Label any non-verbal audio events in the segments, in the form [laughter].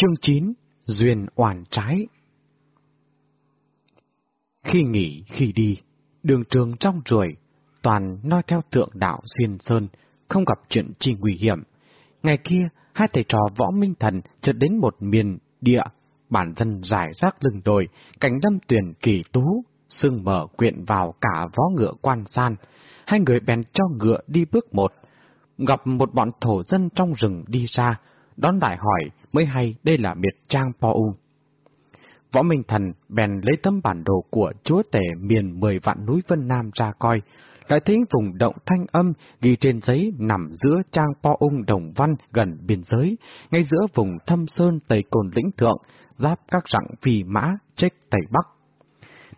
Chương 9 Duyên oản trái Khi nghỉ, khi đi, đường trường trong ruồi, toàn nói theo tượng đạo Duyên Sơn, không gặp chuyện chi nguy hiểm. Ngày kia, hai thầy trò võ minh thần chợt đến một miền địa, bản dân rải rác lưng đồi, cảnh đâm tuyển kỳ tú, sưng mở quyện vào cả vó ngựa quan san. Hai người bèn cho ngựa đi bước một, gặp một bọn thổ dân trong rừng đi ra, đón đại hỏi mới hay đây là biệt trang Po U. Võ Minh Thần bèn lấy tấm bản đồ của chúa tể miền mười vạn núi Vân Nam ra coi, lại thấy vùng động thanh âm ghi trên giấy nằm giữa trang Po Ung Đồng Văn gần biên giới, ngay giữa vùng thâm sơn Tây Cồn Lĩnh Thượng, giáp các rặng phi mã, trách Tây Bắc.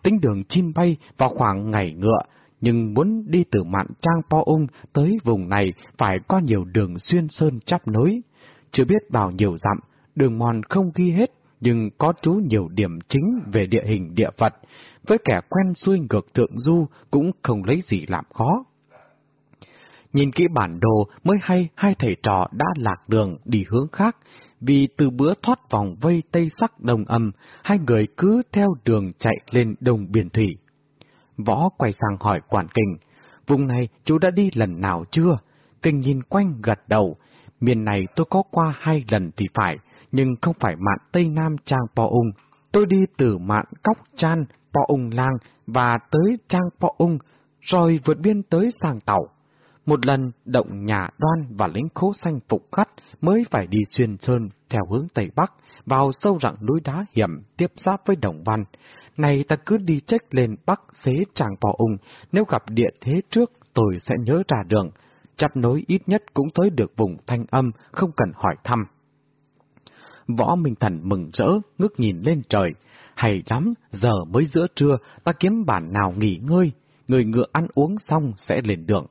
Tính đường chim bay vào khoảng ngày ngựa, nhưng muốn đi từ mạn trang Po Ung tới vùng này phải qua nhiều đường xuyên sơn chắp nối. Chưa biết bao nhiêu dặm, đường mòn không ghi hết, nhưng có chú nhiều điểm chính về địa hình địa vật, với kẻ quen xuôi ngược thượng du cũng không lấy gì làm khó. Nhìn kỹ bản đồ mới hay hai thầy trò đã lạc đường đi hướng khác, vì từ bữa thoát vòng vây tây sắc đồng âm, hai người cứ theo đường chạy lên đồng biển thủy. Võ quay sang hỏi quản kinh, vùng này chú đã đi lần nào chưa? Kinh nhìn quanh gật đầu, miền này tôi có qua hai lần thì phải, nhưng không phải mạn Tây Nam Trang Po Ung. Tôi đi từ mạn Cóc Chan, Po Ung Lang và tới Trang Po Ung, rồi vượt biên tới Sàng Tàu. Một lần động nhà đoan và lính khố xanh phục khắt mới phải đi xuyên sơn theo hướng Tây Bắc, vào sâu rặng núi đá hiểm tiếp giáp với Đồng Văn. Này ta cứ đi trách lên Bắc xế Tràng Po Ung, nếu gặp địa thế trước tôi sẽ nhớ ra đường, chắp nối ít nhất cũng tới được vùng thanh âm, không cần hỏi thăm. Võ Minh Thần mừng rỡ, ngước nhìn lên trời. Hay lắm, giờ mới giữa trưa, ta kiếm bản nào nghỉ ngơi, người ngựa ăn uống xong sẽ lên đường.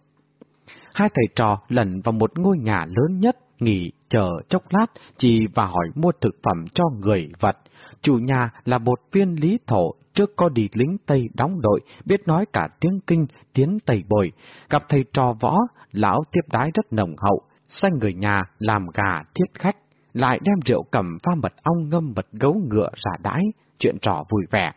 Hai thầy trò lần vào một ngôi nhà lớn nhất, nghỉ chờ chốc lát, chỉ và hỏi mua thực phẩm cho người vật. Chủ nhà là một viên lý thổ, trước có đi lính Tây đóng đội, biết nói cả tiếng kinh, tiếng Tây bồi. Gặp thầy trò võ, lão tiếp đái rất nồng hậu, xanh người nhà làm gà thiết khách lại đem rượu cầm pha mật ong ngâm mật gấu ngựa ra đãi, chuyện trò vui vẻ,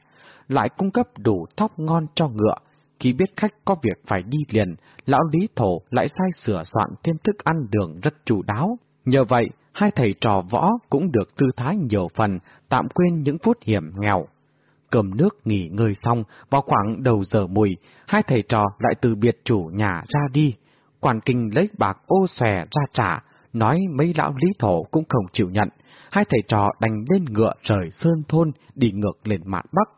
lại cung cấp đủ thóc ngon cho ngựa. Khi biết khách có việc phải đi liền, lão Lý Thổ lại sai sửa soạn thêm thức ăn đường rất chủ đáo. Nhờ vậy, hai thầy trò võ cũng được tư thái nhiều phần, tạm quên những phút hiểm nghèo. Cầm nước nghỉ ngơi xong, vào khoảng đầu giờ mùi, hai thầy trò lại từ biệt chủ nhà ra đi. Quản kinh lấy bạc ô xòe ra trả, nói mấy lão lý thổ cũng không chịu nhận, hai thầy trò đành lên ngựa rời sơn thôn đi ngược lên mạn bắc.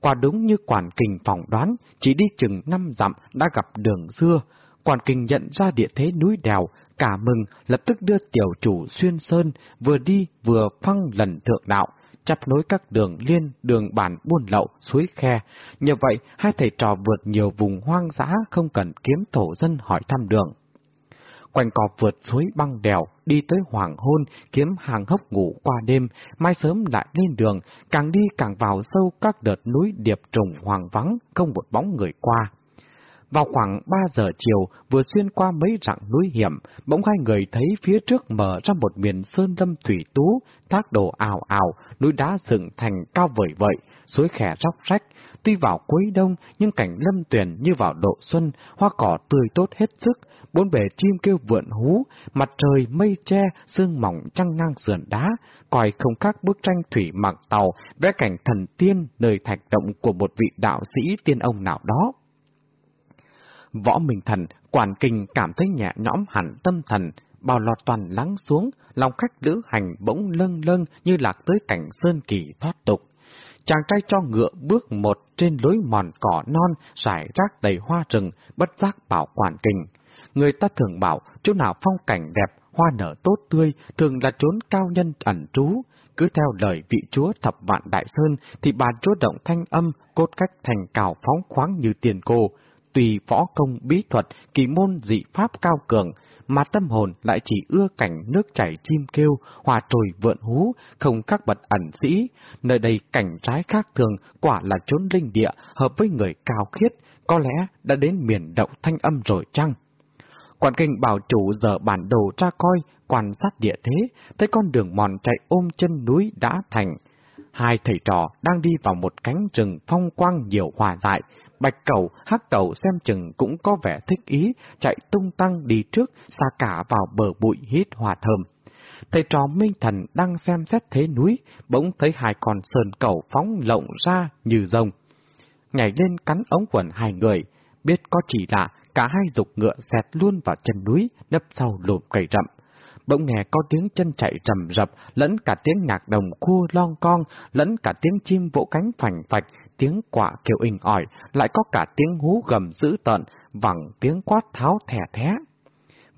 Quả đúng như quản kinh phỏng đoán, chỉ đi chừng năm dặm đã gặp đường xưa. Quản kinh nhận ra địa thế núi đèo, cả mừng lập tức đưa tiểu chủ xuyên sơn, vừa đi vừa phăng lần thượng đạo, chắp nối các đường liên, đường bản buôn lậu, suối khe. nhờ vậy, hai thầy trò vượt nhiều vùng hoang dã không cần kiếm thổ dân hỏi thăm đường quanh cò vượt suối băng đèo, đi tới hoàng hôn, kiếm hàng hốc ngủ qua đêm, mai sớm lại lên đường, càng đi càng vào sâu các đợt núi điệp trùng hoàng vắng, không một bóng người qua. Vào khoảng 3 giờ chiều, vừa xuyên qua mấy rặng núi hiểm, bỗng hai người thấy phía trước mở ra một miền sơn lâm thủy tú, thác đồ ảo ảo, núi đá dựng thành cao vời vợi, suối khẻ róc rách. Tuy vào cuối đông, nhưng cảnh lâm tuyển như vào độ xuân, hoa cỏ tươi tốt hết sức, bốn bề chim kêu vượn hú, mặt trời mây che, sương mỏng trăng ngang sườn đá, còi không khác bức tranh thủy mặc tàu, vẽ cảnh thần tiên nơi thạch động của một vị đạo sĩ tiên ông nào đó. Võ Minh Thần, quản kinh cảm thấy nhẹ nhõm hẳn tâm thần, bao lọt toàn lắng xuống, lòng khách lữ hành bỗng lâng lâng như lạc tới cảnh sơn kỳ thoát tục. Chàng trai cho ngựa bước một trên lối mòn cỏ non, rải rác đầy hoa rừng, bất giác bảo quản kinh. Người ta thường bảo, chỗ nào phong cảnh đẹp, hoa nở tốt tươi, thường là trốn cao nhân ẩn trú. Cứ theo lời vị chúa thập vạn đại sơn, thì bà chúa động thanh âm, cốt cách thành cào phóng khoáng như tiền cô, tùy võ công bí thuật, kỳ môn dị pháp cao cường, mà tâm hồn lại chỉ ưa cảnh nước chảy chim kêu, hòa trồi vượn hú, không các bật ẩn sĩ. Nơi đây cảnh trái khác thường, quả là chốn linh địa, hợp với người cao khiết, có lẽ đã đến miền động thanh âm rồi chăng? Quản kinh bảo chủ giờ bản đồ ra coi, quan sát địa thế, thấy con đường mòn chạy ôm chân núi đã thành. Hai thầy trò đang đi vào một cánh rừng phong quang nhiều hòa dại, bạch cầu, hắc cầu xem chừng cũng có vẻ thích ý, chạy tung tăng đi trước, xa cả vào bờ bụi hít hòa thơm. Thầy trò Minh Thần đang xem xét thế núi, bỗng thấy hai con sơn cầu phóng lộng ra như rồng. Nhảy lên cắn ống quần hai người, biết có chỉ lạ, cả hai dục ngựa xẹt luôn vào chân núi, nấp sau lùm cây rậm. Bỗng nghe có tiếng chân chạy rầm rập, lẫn cả tiếng nhạc đồng cua lon con, lẫn cả tiếng chim vỗ cánh phành phạch, tiếng quạ kêu inh ỏi, lại có cả tiếng hú gầm dữ tợn, vẳng tiếng quát tháo thẻ thé.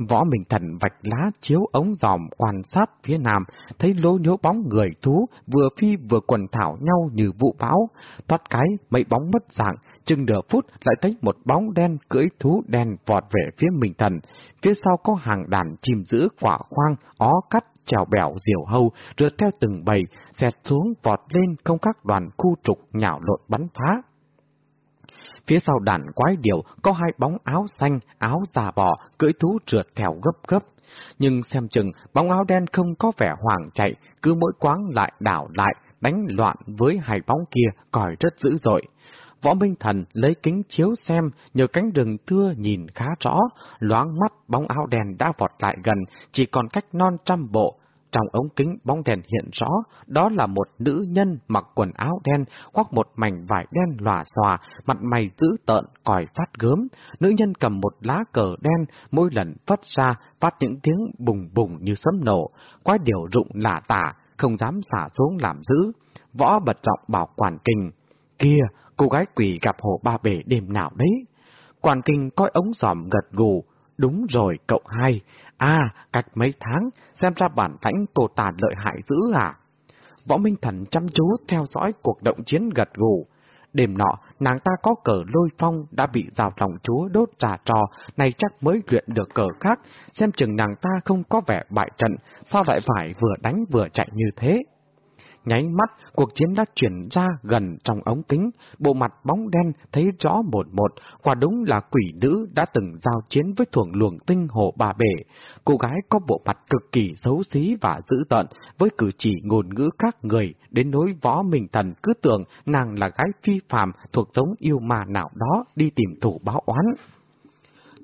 Võ Minh Thần vạch lá chiếu ống dòm quan sát phía nam, thấy lố nhố bóng người thú vừa phi vừa quần thảo nhau như vụ bão. Thoát cái, mấy bóng mất dạng, chừng nửa phút lại thấy một bóng đen cưỡi thú đen vọt về phía Minh Thần. Phía sau có hàng đàn chim giữ quả khoang, ó cắt, trèo bẻo diều hâu, rượt theo từng bầy, xẹt xuống vọt lên không các đoàn khu trục nhạo lộn bắn phá. Phía sau đàn quái điều có hai bóng áo xanh, áo già bò, cưỡi thú trượt theo gấp gấp. Nhưng xem chừng, bóng áo đen không có vẻ hoàng chạy, cứ mỗi quáng lại đảo lại, đánh loạn với hai bóng kia, còi rất dữ dội. Võ Minh Thần lấy kính chiếu xem, nhờ cánh rừng thưa nhìn khá rõ, loáng mắt bóng áo đen đã vọt lại gần, chỉ còn cách non trăm bộ, trong ống kính bóng đèn hiện rõ, đó là một nữ nhân mặc quần áo đen, khoác một mảnh vải đen lòa xòa, mặt mày dữ tợn, còi phát gớm. Nữ nhân cầm một lá cờ đen, mỗi lần phát ra, phát những tiếng bùng bùng như sấm nổ. Quái điều rụng lạ tả, không dám xả xuống làm giữ. Võ bật trọng bảo quản kinh. Kia, cô gái quỷ gặp hồ ba bể đêm nào đấy? Quản kinh coi ống giòm gật gù. Đúng rồi, cậu hai. À, cách mấy tháng, xem ra bản lãnh cô ta lợi hại dữ à? Võ Minh Thần chăm chú theo dõi cuộc động chiến gật gù. Đêm nọ, nàng ta có cờ lôi phong đã bị rào lòng chúa đốt trà trò, này chắc mới luyện được cờ khác, xem chừng nàng ta không có vẻ bại trận, sao lại phải vừa đánh vừa chạy như thế. Nháy mắt, cuộc chiến đã chuyển ra gần trong ống kính, bộ mặt bóng đen thấy rõ một một, quả đúng là quỷ nữ đã từng giao chiến với thuồng luồng tinh hồ bà bể. Cô gái có bộ mặt cực kỳ xấu xí và dữ tợn, với cử chỉ ngôn ngữ các người, đến nỗi võ mình thần cứ tưởng nàng là gái phi phàm thuộc giống yêu mà nào đó đi tìm thủ báo oán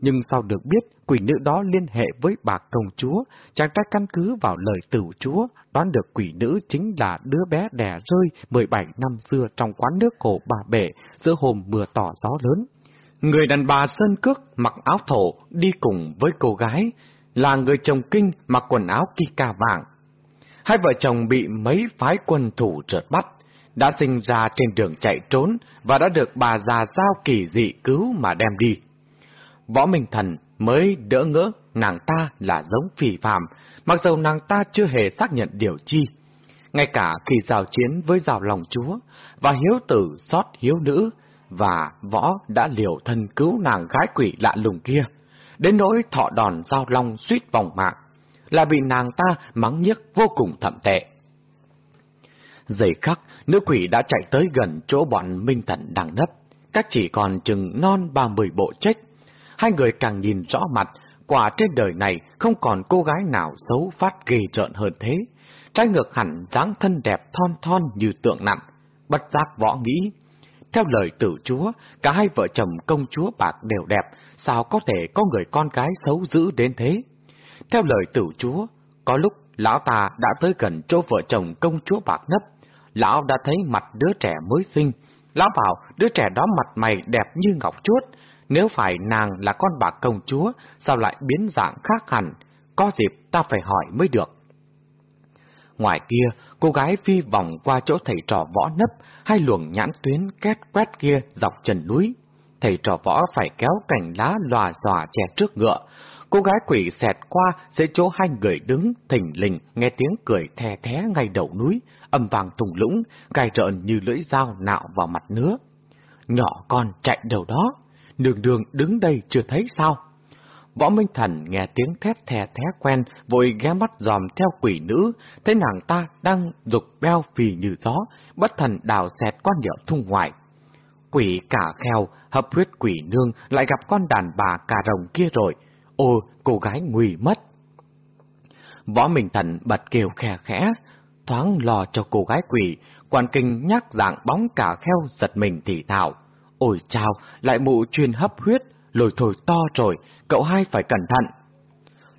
nhưng sao được biết quỷ nữ đó liên hệ với bà công chúa, chàng trai căn cứ vào lời tử chúa, đoán được quỷ nữ chính là đứa bé đẻ rơi 17 năm xưa trong quán nước cổ bà bể giữa hôm mưa tỏ gió lớn. Người đàn bà sơn cước mặc áo thổ đi cùng với cô gái, là người chồng kinh mặc quần áo kỳ vàng. Hai vợ chồng bị mấy phái quân thủ trượt bắt, đã sinh ra trên đường chạy trốn và đã được bà già giao kỳ dị cứu mà đem đi. Võ Minh Thần mới đỡ ngỡ nàng ta là giống phỉ phàm, mặc dù nàng ta chưa hề xác nhận điều chi. Ngay cả khi giao chiến với rào lòng chúa, và hiếu tử xót hiếu nữ, và võ đã liều thân cứu nàng gái quỷ lạ lùng kia, đến nỗi thọ đòn giao long suýt vòng mạng, là bị nàng ta mắng nhiếc vô cùng thậm tệ. Giây khắc, nữ quỷ đã chạy tới gần chỗ bọn Minh Thần đang nấp, cách chỉ còn chừng non ba mươi bộ trách hai người càng nhìn rõ mặt, quả trên đời này không còn cô gái nào xấu phát ghê trợn hơn thế. Trái ngược hẳn dáng thân đẹp thon thon như tượng nặng, bất giác võ nghĩ. Theo lời tử chúa, cả hai vợ chồng công chúa bạc đều đẹp, sao có thể có người con gái xấu dữ đến thế? Theo lời tử chúa, có lúc lão ta đã tới gần chỗ vợ chồng công chúa bạc nấp, lão đã thấy mặt đứa trẻ mới sinh. Lão bảo đứa trẻ đó mặt mày đẹp như ngọc chuốt, nếu phải nàng là con bà công chúa, sao lại biến dạng khác hẳn? Có dịp ta phải hỏi mới được. Ngoài kia, cô gái phi vòng qua chỗ thầy trò võ nấp, hai luồng nhãn tuyến két quét kia dọc trần núi. Thầy trò võ phải kéo cành lá lòa dòa che trước ngựa. Cô gái quỷ xẹt qua sẽ chỗ hai người đứng, thình lình, nghe tiếng cười the thé ngay đầu núi, âm vàng thùng lũng, gai rợn như lưỡi dao nạo vào mặt nứa. Nhỏ con chạy đầu đó nương đường đứng đây chưa thấy sao? Võ Minh Thần nghe tiếng thét thè thé quen, vội ghé mắt dòm theo quỷ nữ, thấy nàng ta đang dục beo phì như gió, bất thần đào xẹt con điệu thung ngoại. Quỷ cả kheo, hợp huyết quỷ nương lại gặp con đàn bà cà rồng kia rồi. Ôi, cô gái nguy mất. Võ Minh Thần bật kêu khè khẽ, thoáng lo cho cô gái quỷ, quan kinh nhắc dạng bóng cả kheo giật mình thì thảo. Ôi chào, lại mụ truyền hấp huyết, lồi thổi to rồi, cậu hai phải cẩn thận.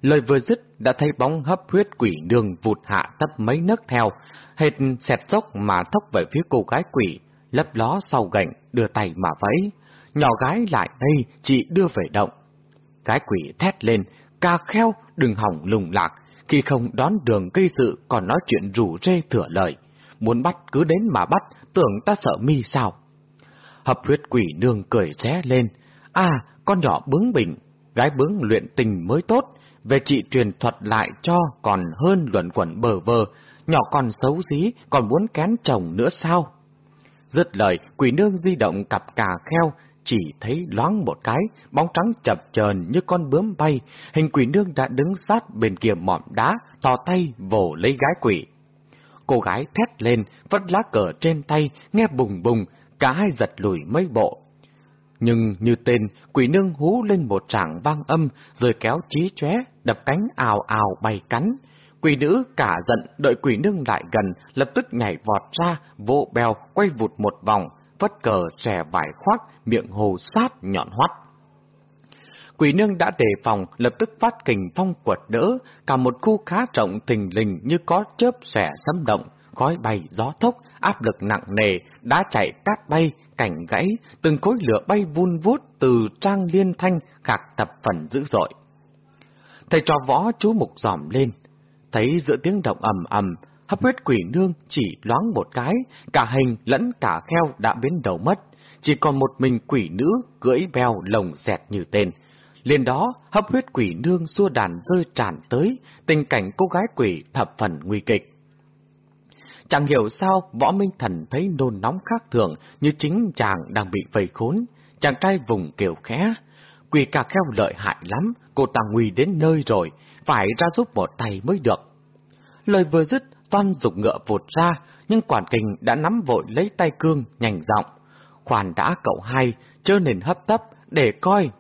Lời vừa dứt đã thấy bóng hấp huyết quỷ đường vụt hạ tấp mấy nấc theo, hệt xẹt dốc mà thốc về phía cô gái quỷ, lấp ló sau gạnh, đưa tay mà vẫy. Nhỏ gái lại đây, chị đưa về động. Gái quỷ thét lên, ca kheo, đừng hỏng lùng lạc, khi không đón đường gây sự còn nói chuyện rủ rê thừa lời. Muốn bắt cứ đến mà bắt, tưởng ta sợ mi sao. Hập huyết quỷ nương cười ré lên. À, con nhỏ bướng bỉnh, gái bướng luyện tình mới tốt, về chị truyền thuật lại cho còn hơn luận quẩn bờ vờ. nhỏ còn xấu xí, còn muốn kén chồng nữa sao? Dứt lời, quỷ nương di động cặp cà kheo, chỉ thấy loáng một cái, bóng trắng chập chờn như con bướm bay, hình quỷ nương đã đứng sát bên kia mỏm đá, tò tay vồ lấy gái quỷ. Cô gái thét lên, vất lá cờ trên tay, nghe bùng bùng, cả hai giật lùi mấy bộ. Nhưng như tên, quỷ nương hú lên một trạng vang âm, rồi kéo trí chóe, đập cánh ào ào bay cắn. Quỷ nữ cả giận đợi quỷ nương lại gần, lập tức nhảy vọt ra, vỗ bèo, quay vụt một vòng, vất cờ xòe vải khoác, miệng hồ sát nhọn hoắt. Quỷ nương đã đề phòng, lập tức phát kình phong quật đỡ, cả một khu khá rộng thình lình như có chớp xẻ xâm động, khói bay gió thốc, áp lực nặng nề, đá chạy cát bay, cảnh gãy, từng khối lửa bay vun vút từ trang liên thanh khạc tập phần dữ dội. Thầy trò võ chú mục dòm lên, thấy giữa tiếng động ầm ầm, hấp huyết quỷ nương chỉ loáng một cái, cả hình lẫn cả kheo đã biến đầu mất, chỉ còn một mình quỷ nữ cưỡi beo lồng dẹt như tên. Liền đó, hấp huyết quỷ nương xua đàn rơi tràn tới, tình cảnh cô gái quỷ thập phần nguy kịch. Chẳng hiểu sao võ minh thần thấy nôn nóng khác thường như chính chàng đang bị vây khốn. Chàng trai vùng kiểu khẽ. quỳ cà kheo lợi hại lắm, cô ta nguy đến nơi rồi, phải ra giúp một tay mới được. Lời vừa dứt, toan dục ngựa vụt ra, nhưng quản kình đã nắm vội lấy tay cương, nhanh giọng. Khoản đã cậu hai, chớ nên hấp tấp, để coi.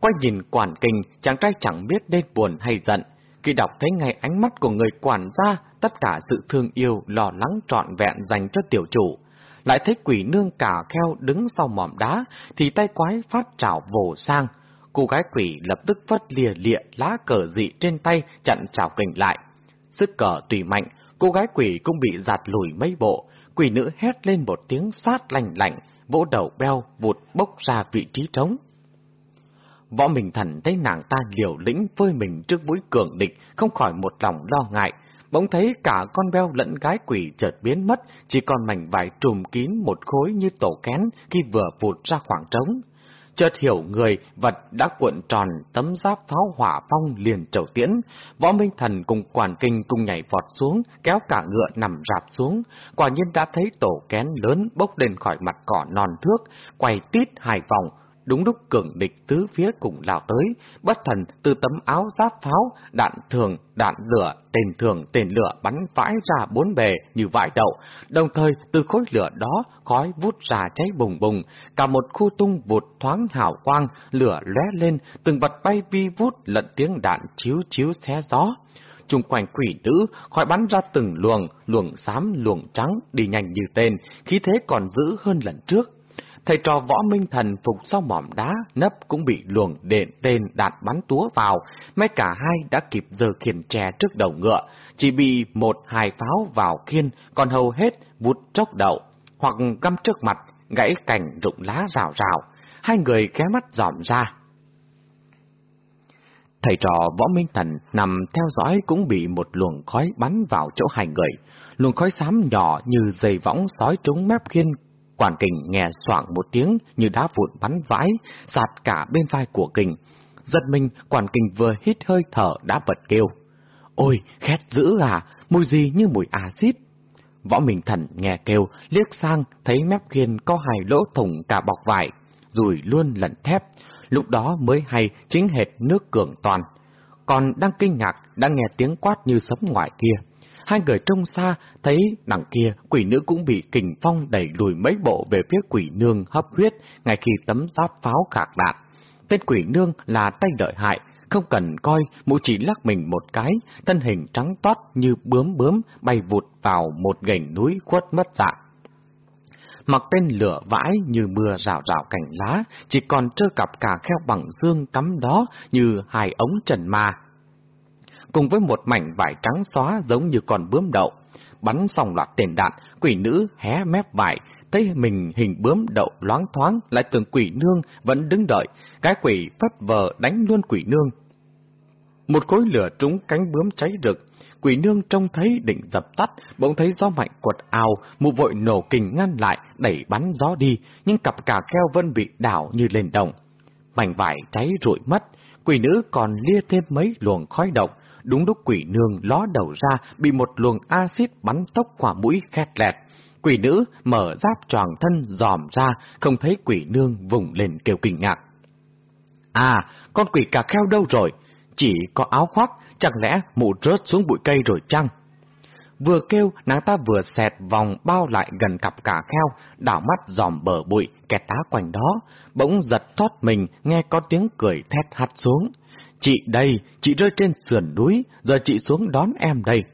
Quay nhìn quản kình, chàng trai chẳng biết nên buồn hay giận. Khi đọc thấy ngay ánh mắt của người quản gia, tất cả sự thương yêu, lo lắng trọn vẹn dành cho tiểu chủ. Lại thấy quỷ nương cả kheo đứng sau mỏm đá, thì tay quái phát trảo vồ sang. Cô gái quỷ lập tức vất lìa lịa lá cờ dị trên tay chặn trảo kình lại. Sức cờ tùy mạnh, cô gái quỷ cũng bị giạt lùi mấy bộ. Quỷ nữ hét lên một tiếng sát lành lạnh, vỗ đầu beo vụt bốc ra vị trí trống. Võ Minh Thần thấy nàng ta liều lĩnh phơi mình trước mũi cường địch, không khỏi một lòng lo ngại. Bỗng thấy cả con beo lẫn gái quỷ chợt biến mất, chỉ còn mảnh vải trùm kín một khối như tổ kén khi vừa vụt ra khoảng trống. Chợt hiểu người, vật đã cuộn tròn tấm giáp pháo hỏa phong liền chầu tiễn. Võ Minh Thần cùng quản kinh cùng nhảy vọt xuống, kéo cả ngựa nằm rạp xuống. Quả nhiên đã thấy tổ kén lớn bốc lên khỏi mặt cỏ non thước, quay tít hai vòng, Đúng lúc cường địch tứ phía cùng lao tới, bất thần từ tấm áo giáp pháo, đạn thường, đạn lửa, tên thường, tên lửa bắn vãi ra bốn bề như vãi đậu. Đồng thời từ khối lửa đó khói vút ra cháy bùng bùng, cả một khu tung vụt thoáng hào quang, lửa lóe lên, từng vật bay vi vút lẫn tiếng đạn chiếu chiếu xé gió chung quanh quỷ nữ, khói bắn ra từng luồng, luồng xám, luồng trắng, đi nhanh như tên, khí thế còn giữ hơn lần trước. Thầy trò võ minh thần phục sau mỏm đá, nấp cũng bị luồng đệm tên đạn bắn túa vào, mấy cả hai đã kịp giờ khiển chè trước đầu ngựa, chỉ bị một hai pháo vào khiên, còn hầu hết vút chốc đậu, hoặc găm trước mặt, gãy cành rụng lá rào rào. Hai người ghé mắt dòm ra. Thầy trò võ minh thần nằm theo dõi cũng bị một luồng khói bắn vào chỗ hai người. Luồng khói xám nhỏ như dây võng sói trúng mép khiên Quản kình nghe soảng một tiếng như đá vụn bắn vãi, sạt cả bên vai của kình. Giật mình, quản kình vừa hít hơi thở đã bật kêu. Ôi, khét dữ à, mùi gì như mùi axit. Võ Minh Thần nghe kêu, liếc sang, thấy mép khiên có hai lỗ thủng cả bọc vải, rồi luôn lẫn thép. Lúc đó mới hay chính hệt nước cường toàn. Còn đang kinh ngạc, đang nghe tiếng quát như sấm ngoài kia. Hai người trông xa, thấy đằng kia quỷ nữ cũng bị kình phong đẩy lùi mấy bộ về phía quỷ nương hấp huyết ngay khi tấm giáp pháo khạc đạn. Tên quỷ nương là tay lợi hại, không cần coi, mụ chỉ lắc mình một cái, thân hình trắng toát như bướm bướm bay vụt vào một gành núi khuất mất dạng. Mặc tên lửa vãi như mưa rào rào cành lá, chỉ còn trơ cặp cả kheo bằng xương cắm đó như hai ống trần ma. Cùng với một mảnh vải trắng xóa giống như con bướm đậu, bắn xong loạt tiền đạn, quỷ nữ hé mép vải, thấy mình hình bướm đậu loáng thoáng, lại tưởng quỷ nương vẫn đứng đợi, cái quỷ phất vờ đánh luôn quỷ nương. Một khối lửa trúng cánh bướm cháy rực, quỷ nương trông thấy định dập tắt, bỗng thấy gió mạnh quật ào, mụ vội nổ kình ngăn lại, đẩy bắn gió đi, nhưng cặp cả keo vẫn bị đảo như lên đồng. Mảnh vải cháy rụi mất, quỷ nữ còn lia thêm mấy luồng khói độc, đúng lúc quỷ nương ló đầu ra, bị một luồng axit bắn tốc quả mũi khét lẹt. Quỷ nữ mở giáp tròn thân dòm ra, không thấy quỷ nương vùng lên kêu kinh ngạc. À, con quỷ cà kheo đâu rồi? Chỉ có áo khoác, chẳng lẽ mụ rớt xuống bụi cây rồi chăng? Vừa kêu, nàng ta vừa xẹt vòng bao lại gần cặp cả kheo, đảo mắt dòm bờ bụi, kẹt đá quanh đó, bỗng giật thoát mình, nghe có tiếng cười thét hắt xuống. Chị đây, chị rơi trên sườn núi, giờ chị xuống đón em đây.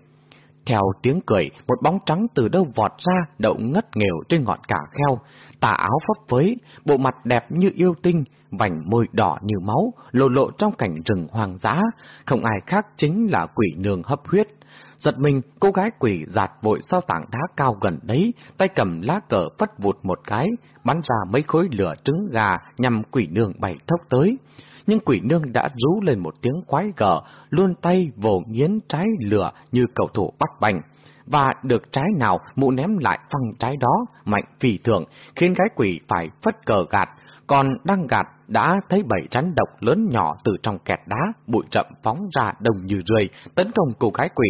Theo tiếng cười, một bóng trắng từ đâu vọt ra, đậu ngất nghèo trên ngọn cả kheo, tà áo phấp phới, bộ mặt đẹp như yêu tinh, vành môi đỏ như máu, lộ lộ trong cảnh rừng hoang dã, không ai khác chính là quỷ nương hấp huyết. Giật mình, cô gái quỷ giạt vội sau tảng đá cao gần đấy, tay cầm lá cờ phất vụt một cái, bắn ra mấy khối lửa trứng gà nhằm quỷ nương bay thốc tới nhưng quỷ nương đã rú lên một tiếng quái gở, luôn tay vồ nghiến trái lửa như cầu thủ bắt bành. Và được trái nào mụ ném lại phăng trái đó, mạnh phì thường, khiến gái quỷ phải phất cờ gạt, còn đang gạt đã thấy bảy rắn độc lớn nhỏ từ trong kẹt đá, bụi rậm phóng ra đồng như rươi, tấn công cô gái quỷ.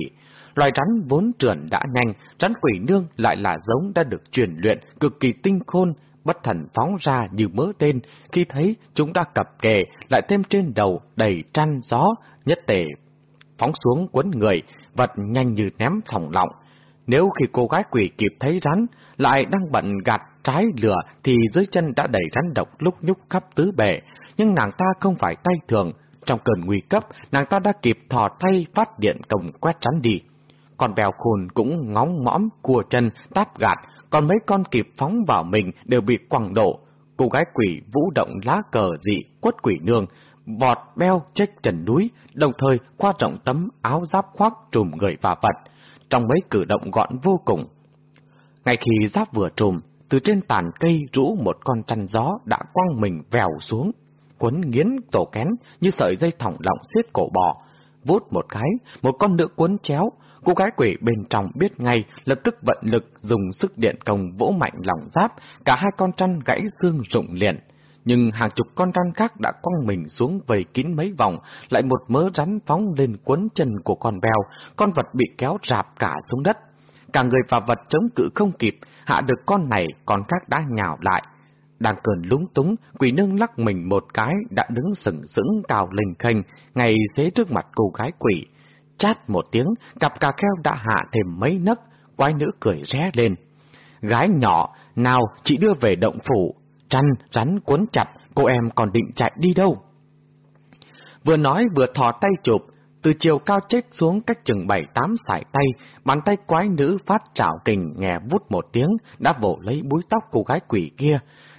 Loài rắn vốn trườn đã nhanh, rắn quỷ nương lại là giống đã được truyền luyện, cực kỳ tinh khôn, bất thần phóng ra như mớ tên, khi thấy chúng đã cập kề, lại thêm trên đầu đầy trăn gió, nhất tề phóng xuống quấn người, vật nhanh như ném thòng lọng. Nếu khi cô gái quỷ kịp thấy rắn, lại đang bận gạt trái lửa thì dưới chân đã đầy rắn độc lúc nhúc khắp tứ bề, nhưng nàng ta không phải tay thường, trong cơn nguy cấp, nàng ta đã kịp thò tay phát điện công quét rắn đi. Còn bèo khôn cũng ngóng mõm, cua chân, táp gạt, còn mấy con kịp phóng vào mình đều bị quẳng đổ. Cô gái quỷ vũ động lá cờ dị quất quỷ nương, vọt beo trách trần núi, đồng thời qua rộng tấm áo giáp khoác trùm người và vật, trong mấy cử động gọn vô cùng. Ngay khi giáp vừa trùm, từ trên tàn cây rũ một con chăn gió đã quăng mình vèo xuống, quấn nghiến tổ kén như sợi dây thòng lọng xiết cổ bò. Vút một cái, một con nữa cuốn chéo, Cô gái quỷ bên trong biết ngay, lập tức vận lực dùng sức điện công vỗ mạnh lòng giáp, cả hai con trăn gãy xương rụng liền. Nhưng hàng chục con trăn khác đã quăng mình xuống vầy kín mấy vòng, lại một mớ rắn phóng lên quấn chân của con bèo, con vật bị kéo rạp cả xuống đất. Cả người và vật chống cự không kịp, hạ được con này, con khác đã nhào lại. Đang cơn lúng túng, quỷ nương lắc mình một cái đã đứng sừng sững cao lình khênh, ngay xế trước mặt cô gái quỷ. Chát một tiếng, cặp cà kheo đã hạ thêm mấy nấc, quái nữ cười ré lên. Gái nhỏ, nào chị đưa về động phủ, chăn, rắn cuốn chặt, cô em còn định chạy đi đâu? Vừa nói vừa thò tay chụp, từ chiều cao chết xuống cách chừng bảy tám sải tay, bàn tay quái nữ phát trảo kình nghe vút một tiếng, đã vỗ lấy búi tóc cô gái quỷ kia,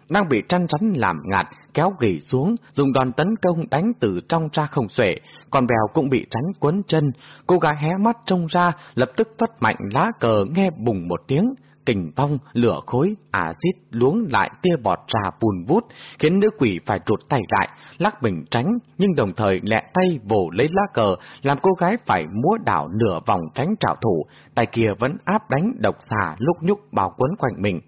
đang bị trăn rắn làm ngạt, kéo gỉ xuống, dùng đòn tấn công đánh từ trong ra không xuể, còn bèo cũng bị rắn quấn chân, cô gái hé mắt trông ra, lập tức vất mạnh lá cờ nghe bùng một tiếng, kình vong, lửa khối, axit luống lại tia bọt ra vùn vút, khiến nữ quỷ phải rụt tay lại, lắc mình tránh, nhưng đồng thời lẹ tay vồ lấy lá cờ, làm cô gái phải múa đảo nửa vòng tránh trảo thủ, tay kia vẫn áp đánh độc xà lúc nhúc bao quấn quanh mình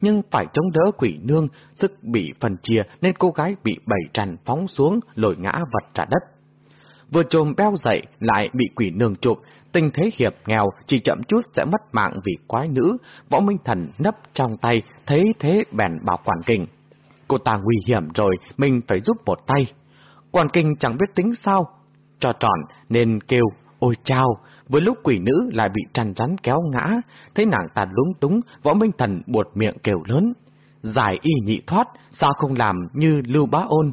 nhưng phải chống đỡ quỷ nương, sức bị phần chia nên cô gái bị bảy tràn phóng xuống, lồi ngã vật trả đất. Vừa trồm beo dậy lại bị quỷ nương chụp, tình thế hiệp nghèo chỉ chậm chút sẽ mất mạng vì quái nữ, võ minh thần nấp trong tay, thấy thế bèn bảo quản kinh. Cô ta nguy hiểm rồi, mình phải giúp một tay. Quản kinh chẳng biết tính sao, cho tròn nên kêu, ôi chao, với lúc quỷ nữ lại bị tràn rắn kéo ngã, thấy nàng ta lúng túng, võ minh thần buột miệng kêu lớn. Giải y nhị thoát, sao không làm như lưu bá ôn?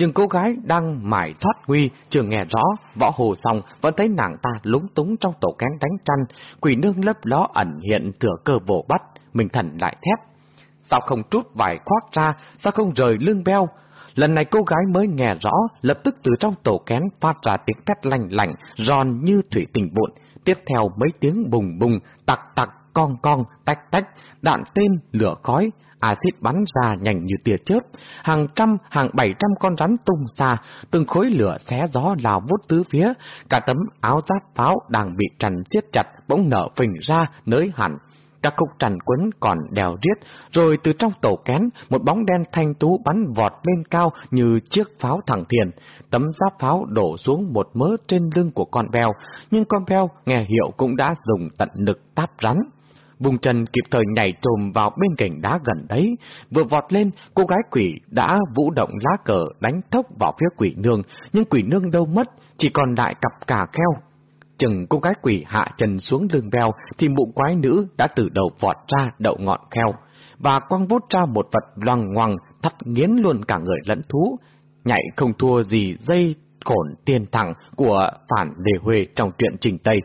chừng cô gái đang mải thoát nguy, chưa nghe rõ, võ hồ xong vẫn thấy nàng ta lúng túng trong tổ kén đánh chăn, quỷ nương lấp ló ẩn hiện thừa cơ vồ bắt, mình thần lại thép. Sao không trút vải khoác ra, sao không rời lưng beo? Lần này cô gái mới nghe rõ, lập tức từ trong tổ kén phát ra tiếng két lành lạnh, giòn như thủy tình vụn. Tiếp theo mấy tiếng bùng bùng, tặc tặc, con con, tách tách, đạn tên, lửa khói, axit bắn ra nhanh như tia chớp, hàng trăm, hàng bảy trăm con rắn tung xa, từng khối lửa xé gió lao vút tứ phía, cả tấm áo giáp pháo đang bị trần siết chặt bỗng nở phình ra, nới hẳn. Các cục trần quấn còn đèo riết, rồi từ trong tổ kén, một bóng đen thanh tú bắn vọt lên cao như chiếc pháo thẳng thiền. Tấm giáp pháo đổ xuống một mớ trên lưng của con beo, nhưng con beo nghe hiệu cũng đã dùng tận lực táp rắn. Vùng chân kịp thời nhảy trồm vào bên cạnh đá gần đấy, vừa vọt lên, cô gái quỷ đã vũ động lá cờ đánh thốc vào phía quỷ nương, nhưng quỷ nương đâu mất, chỉ còn lại cặp cà keo. Chừng cô gái quỷ hạ chân xuống lưng beo, thì mụ quái nữ đã từ đầu vọt ra đậu ngọn keo, và quăng vút ra một vật loằng ngoằng, thắt nghiến luôn cả người lẫn thú, nhảy không thua gì dây cổn tiền thẳng của phản đề huê trong truyện Trình Tây.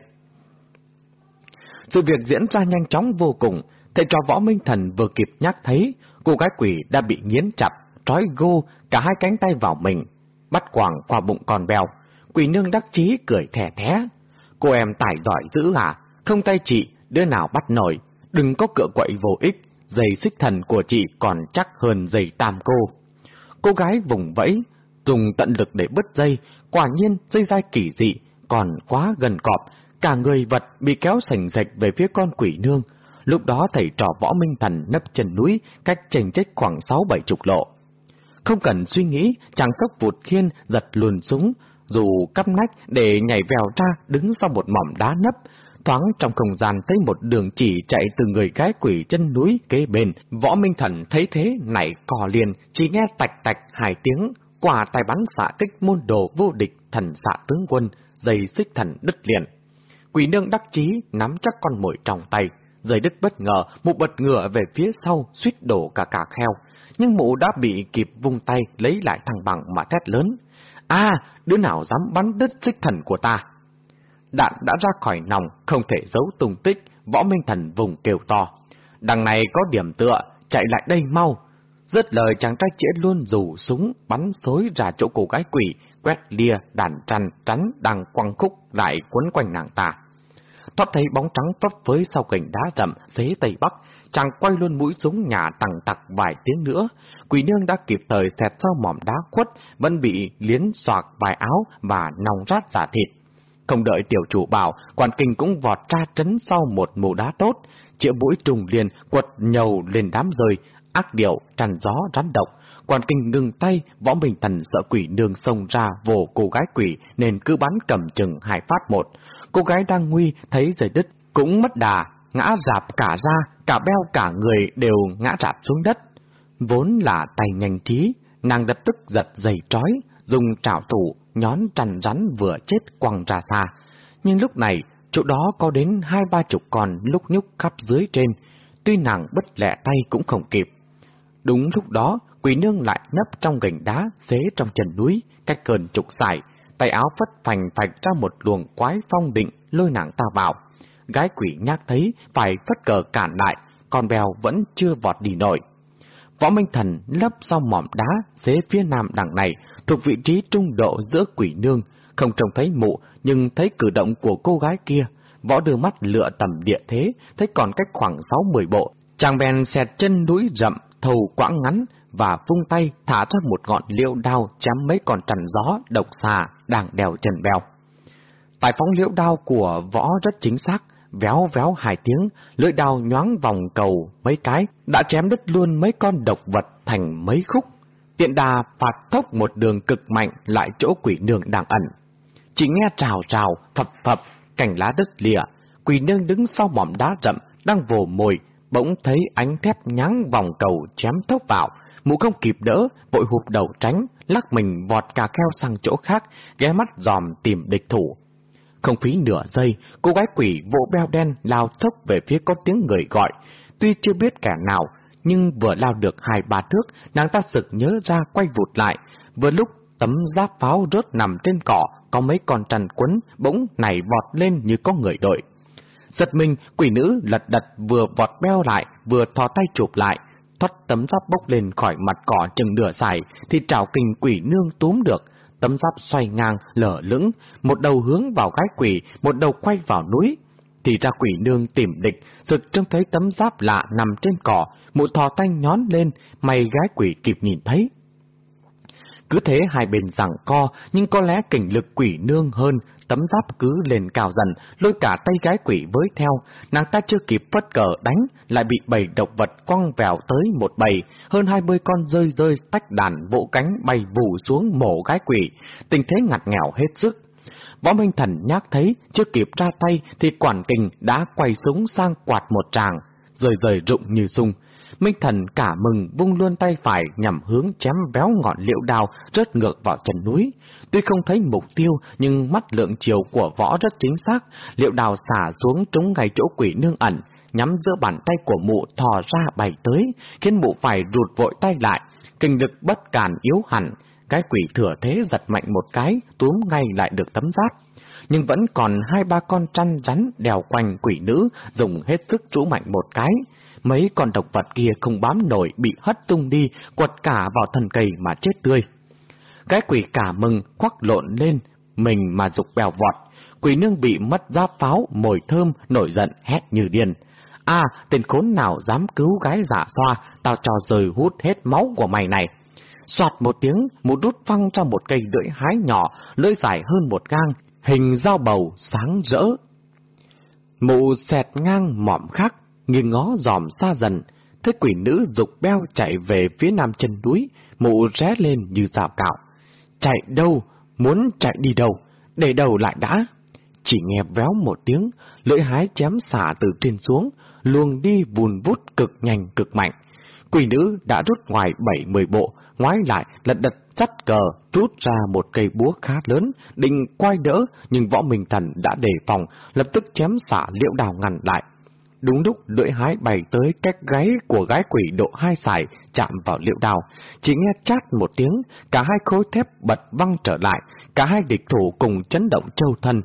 Sự việc diễn ra nhanh chóng vô cùng, thầy trò võ minh thần vừa kịp nhắc thấy, cô gái quỷ đã bị nghiến chặt, trói gô, cả hai cánh tay vào mình, bắt quảng qua bụng con bèo. Quỷ nương đắc chí cười thẻ thé. Cô em tài giỏi dữ hả? Không tay chị, đứa nào bắt nổi. Đừng có cựa quậy vô ích, dây xích thần của chị còn chắc hơn dây tam cô. Cô gái vùng vẫy, dùng tận lực để bứt dây, quả nhiên dây dai kỳ dị, còn quá gần cọp, cả người vật bị kéo sành sạch về phía con quỷ nương. Lúc đó thầy trò võ minh thần nấp chân núi, cách chênh chết khoảng sáu bảy chục lộ. Không cần suy nghĩ, chàng sốc vụt khiên, giật luồn súng, dù cắp nách để nhảy vèo ra đứng sau một mỏm đá nấp, thoáng trong không gian thấy một đường chỉ chạy từ người gái quỷ chân núi kế bên. Võ Minh Thần thấy thế nảy cò liền, chỉ nghe tạch tạch hai tiếng, quả tài bắn xạ kích môn đồ vô địch thần xạ tướng quân, dây xích thần đứt liền. Quỷ nương đắc chí nắm chắc con mồi trong tay, dây đứt bất ngờ, mụ bật ngựa về phía sau, suýt đổ cả cả kheo. Nhưng mụ đã bị kịp vung tay lấy lại thằng bằng mà thét lớn. À, đứa nào dám bắn đứt xích thần của ta? Đạn đã ra khỏi nòng, không thể giấu tung tích, võ minh thần vùng kêu to. Đằng này có điểm tựa, chạy lại đây mau. Dứt lời chàng trai trễ luôn rủ súng, bắn xối ra chỗ cổ gái quỷ, quét lia, đàn trăn, trắn, đang quăng khúc lại quấn quanh nàng ta. Thoát thấy bóng trắng phấp với sau cành đá rậm, xế tây bắc, chàng quay luôn mũi súng nhà tặng tặc vài tiếng nữa. Quỷ nương đã kịp thời xẹt sau mỏm đá khuất, vẫn bị liến xoạc vài áo và nòng rát giả thịt. Không đợi tiểu chủ bảo, quản kinh cũng vọt ra trấn sau một mù đá tốt, chĩa mũi trùng liền quật nhầu lên đám rơi, ác điệu, tràn gió, rắn độc. Quản kinh ngừng tay, võ bình thần sợ quỷ nương xông ra vồ cô gái quỷ nên cứ bắn cầm chừng hai phát một. Cô gái đang nguy thấy rời đứt, cũng mất đà, ngã rạp cả ra, cả beo cả người đều ngã rạp xuống đất. Vốn là tay nhanh trí, nàng lập tức giật giày trói, dùng trảo thủ, nhón trằn rắn vừa chết quăng ra xa. Nhưng lúc này, chỗ đó có đến hai ba chục con lúc nhúc khắp dưới trên, tuy nàng bất lẹ tay cũng không kịp. Đúng lúc đó, quỷ nương lại nấp trong gành đá, xế trong chân núi, cách cơn trục sải, tay áo phất phành phạch ra một luồng quái phong định lôi nàng ta vào. Gái quỷ nhác thấy phải phất cờ cản lại, con bèo vẫn chưa vọt đi nổi. Võ Minh Thần lấp sau mỏm đá xế phía nam đằng này, thuộc vị trí trung độ giữa quỷ nương, không trông thấy mụ nhưng thấy cử động của cô gái kia. Võ đưa mắt lựa tầm địa thế, thấy còn cách khoảng sáu mười bộ. Chàng bèn xẹt chân núi rậm, thầu quãng ngắn và vung tay thả ra một ngọn liễu đao chém mấy con trần gió độc xà đang đèo trần bèo. Tài phóng liễu đao của võ rất chính xác, véo véo hai tiếng, lưỡi đao nhoáng vòng cầu mấy cái, đã chém đứt luôn mấy con độc vật thành mấy khúc. Tiện đà phạt thốc một đường cực mạnh lại chỗ quỷ nương đang ẩn. Chỉ nghe trào trào, phập phập, cành lá đứt lìa, quỷ nương đứng sau mỏm đá rậm, đang vồ mồi, bỗng thấy ánh thép nháng vòng cầu chém thốc vào, mụ không kịp đỡ, vội hụp đầu tránh, lắc mình vọt cà keo sang chỗ khác, ghé mắt dòm tìm địch thủ. Không phí nửa giây, cô gái quỷ vỗ beo đen lao thốc về phía có tiếng người gọi. Tuy chưa biết kẻ nào, nhưng vừa lao được hai ba thước, nàng ta sực nhớ ra quay vụt lại. Vừa lúc Tấm giáp pháo rớt nằm trên cỏ, có mấy con trần quấn, bỗng nảy vọt lên như có người đội. Giật mình, quỷ nữ lật đật vừa vọt beo lại, vừa thò tay chụp lại. Thoát tấm giáp bốc lên khỏi mặt cỏ chừng nửa xài, thì trào kinh quỷ nương túm được. Tấm giáp xoay ngang, lở lững, một đầu hướng vào gái quỷ, một đầu quay vào núi. Thì ra quỷ nương tìm địch, rực trông thấy tấm giáp lạ nằm trên cỏ, mụ thò tay nhón lên, may gái quỷ kịp nhìn thấy. Cứ thế hai bên giằng co, nhưng có lẽ kình lực quỷ nương hơn, tấm giáp cứ lên cao dần, lôi cả tay gái quỷ với theo, nàng ta chưa kịp phất cờ đánh, lại bị bầy độc vật quăng vèo tới một bầy, hơn hai mươi con rơi rơi tách đàn vỗ cánh bay vù xuống mổ gái quỷ, tình thế ngặt nghèo hết sức. Võ Minh Thần nhắc thấy, chưa kịp ra tay thì quản kình đã quay súng sang quạt một tràng, rời rời rụng như sung. Minh Thần cả mừng vung luôn tay phải nhằm hướng chém véo ngọn liệu đào rớt ngược vào chân núi. Tuy không thấy mục tiêu, nhưng mắt lượng chiều của võ rất chính xác, liệu đào xả xuống trúng ngay chỗ quỷ nương ẩn, nhắm giữa bàn tay của mụ thò ra bày tới, khiến mụ phải rụt vội tay lại, kinh lực bất cản yếu hẳn. Cái quỷ thừa thế giật mạnh một cái, túm ngay lại được tấm giáp. Nhưng vẫn còn hai ba con trăn rắn đèo quanh quỷ nữ, dùng hết sức rũ mạnh một cái mấy con độc vật kia không bám nổi bị hất tung đi, quật cả vào thân cây mà chết tươi. Cái quỷ cả mừng khoác lộn lên, mình mà dục bèo vọt, quỷ nương bị mất giáp pháo, mồi thơm, nổi giận hét như điên. À, tên khốn nào dám cứu gái giả xoa, tao cho rời hút hết máu của mày này. Xoạt một tiếng, một đút phăng trong một cây lưỡi hái nhỏ, lưỡi dài hơn một gang, hình dao bầu sáng rỡ. Mụ xẹt ngang mỏm khắc, nghiêng ngó dòm xa dần, thấy quỷ nữ dục beo chạy về phía nam chân núi, mụ ré lên như rào cạo. Chạy đâu? Muốn chạy đi đâu? Để đầu lại đã. Chỉ nghe véo một tiếng, lưỡi hái chém xả từ trên xuống, luồng đi vùn vút cực nhanh cực mạnh. Quỷ nữ đã rút ngoài bảy mười bộ, ngoái lại lật đật chắt cờ, rút ra một cây búa khá lớn, định quay đỡ, nhưng võ minh thần đã đề phòng, lập tức chém xả liễu đào ngăn lại. Đúng lúc lưỡi hái bay tới cách gáy của gái quỷ độ hai sải chạm vào liệu đào, chỉ nghe chát một tiếng, cả hai khối thép bật văng trở lại, cả hai địch thủ cùng chấn động châu thân.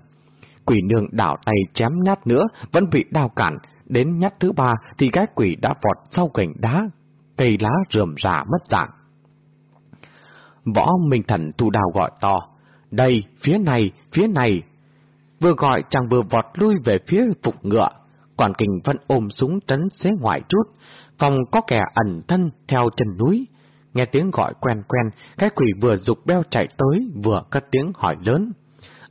Quỷ nương đảo tay chém nhát nữa, vẫn bị đào cản, đến nhát thứ ba thì gái quỷ đã vọt sau cành đá, cây lá rườm rà mất dạng. Võ Minh Thần thu đào gọi to, đây, phía này, phía này. Vừa gọi chàng vừa vọt lui về phía phục ngựa, Quản kình vẫn ôm súng trấn xế ngoài chút, phòng có kẻ ẩn thân theo chân núi. Nghe tiếng gọi quen quen, cái quỷ vừa dục beo chạy tới, vừa cất tiếng hỏi lớn.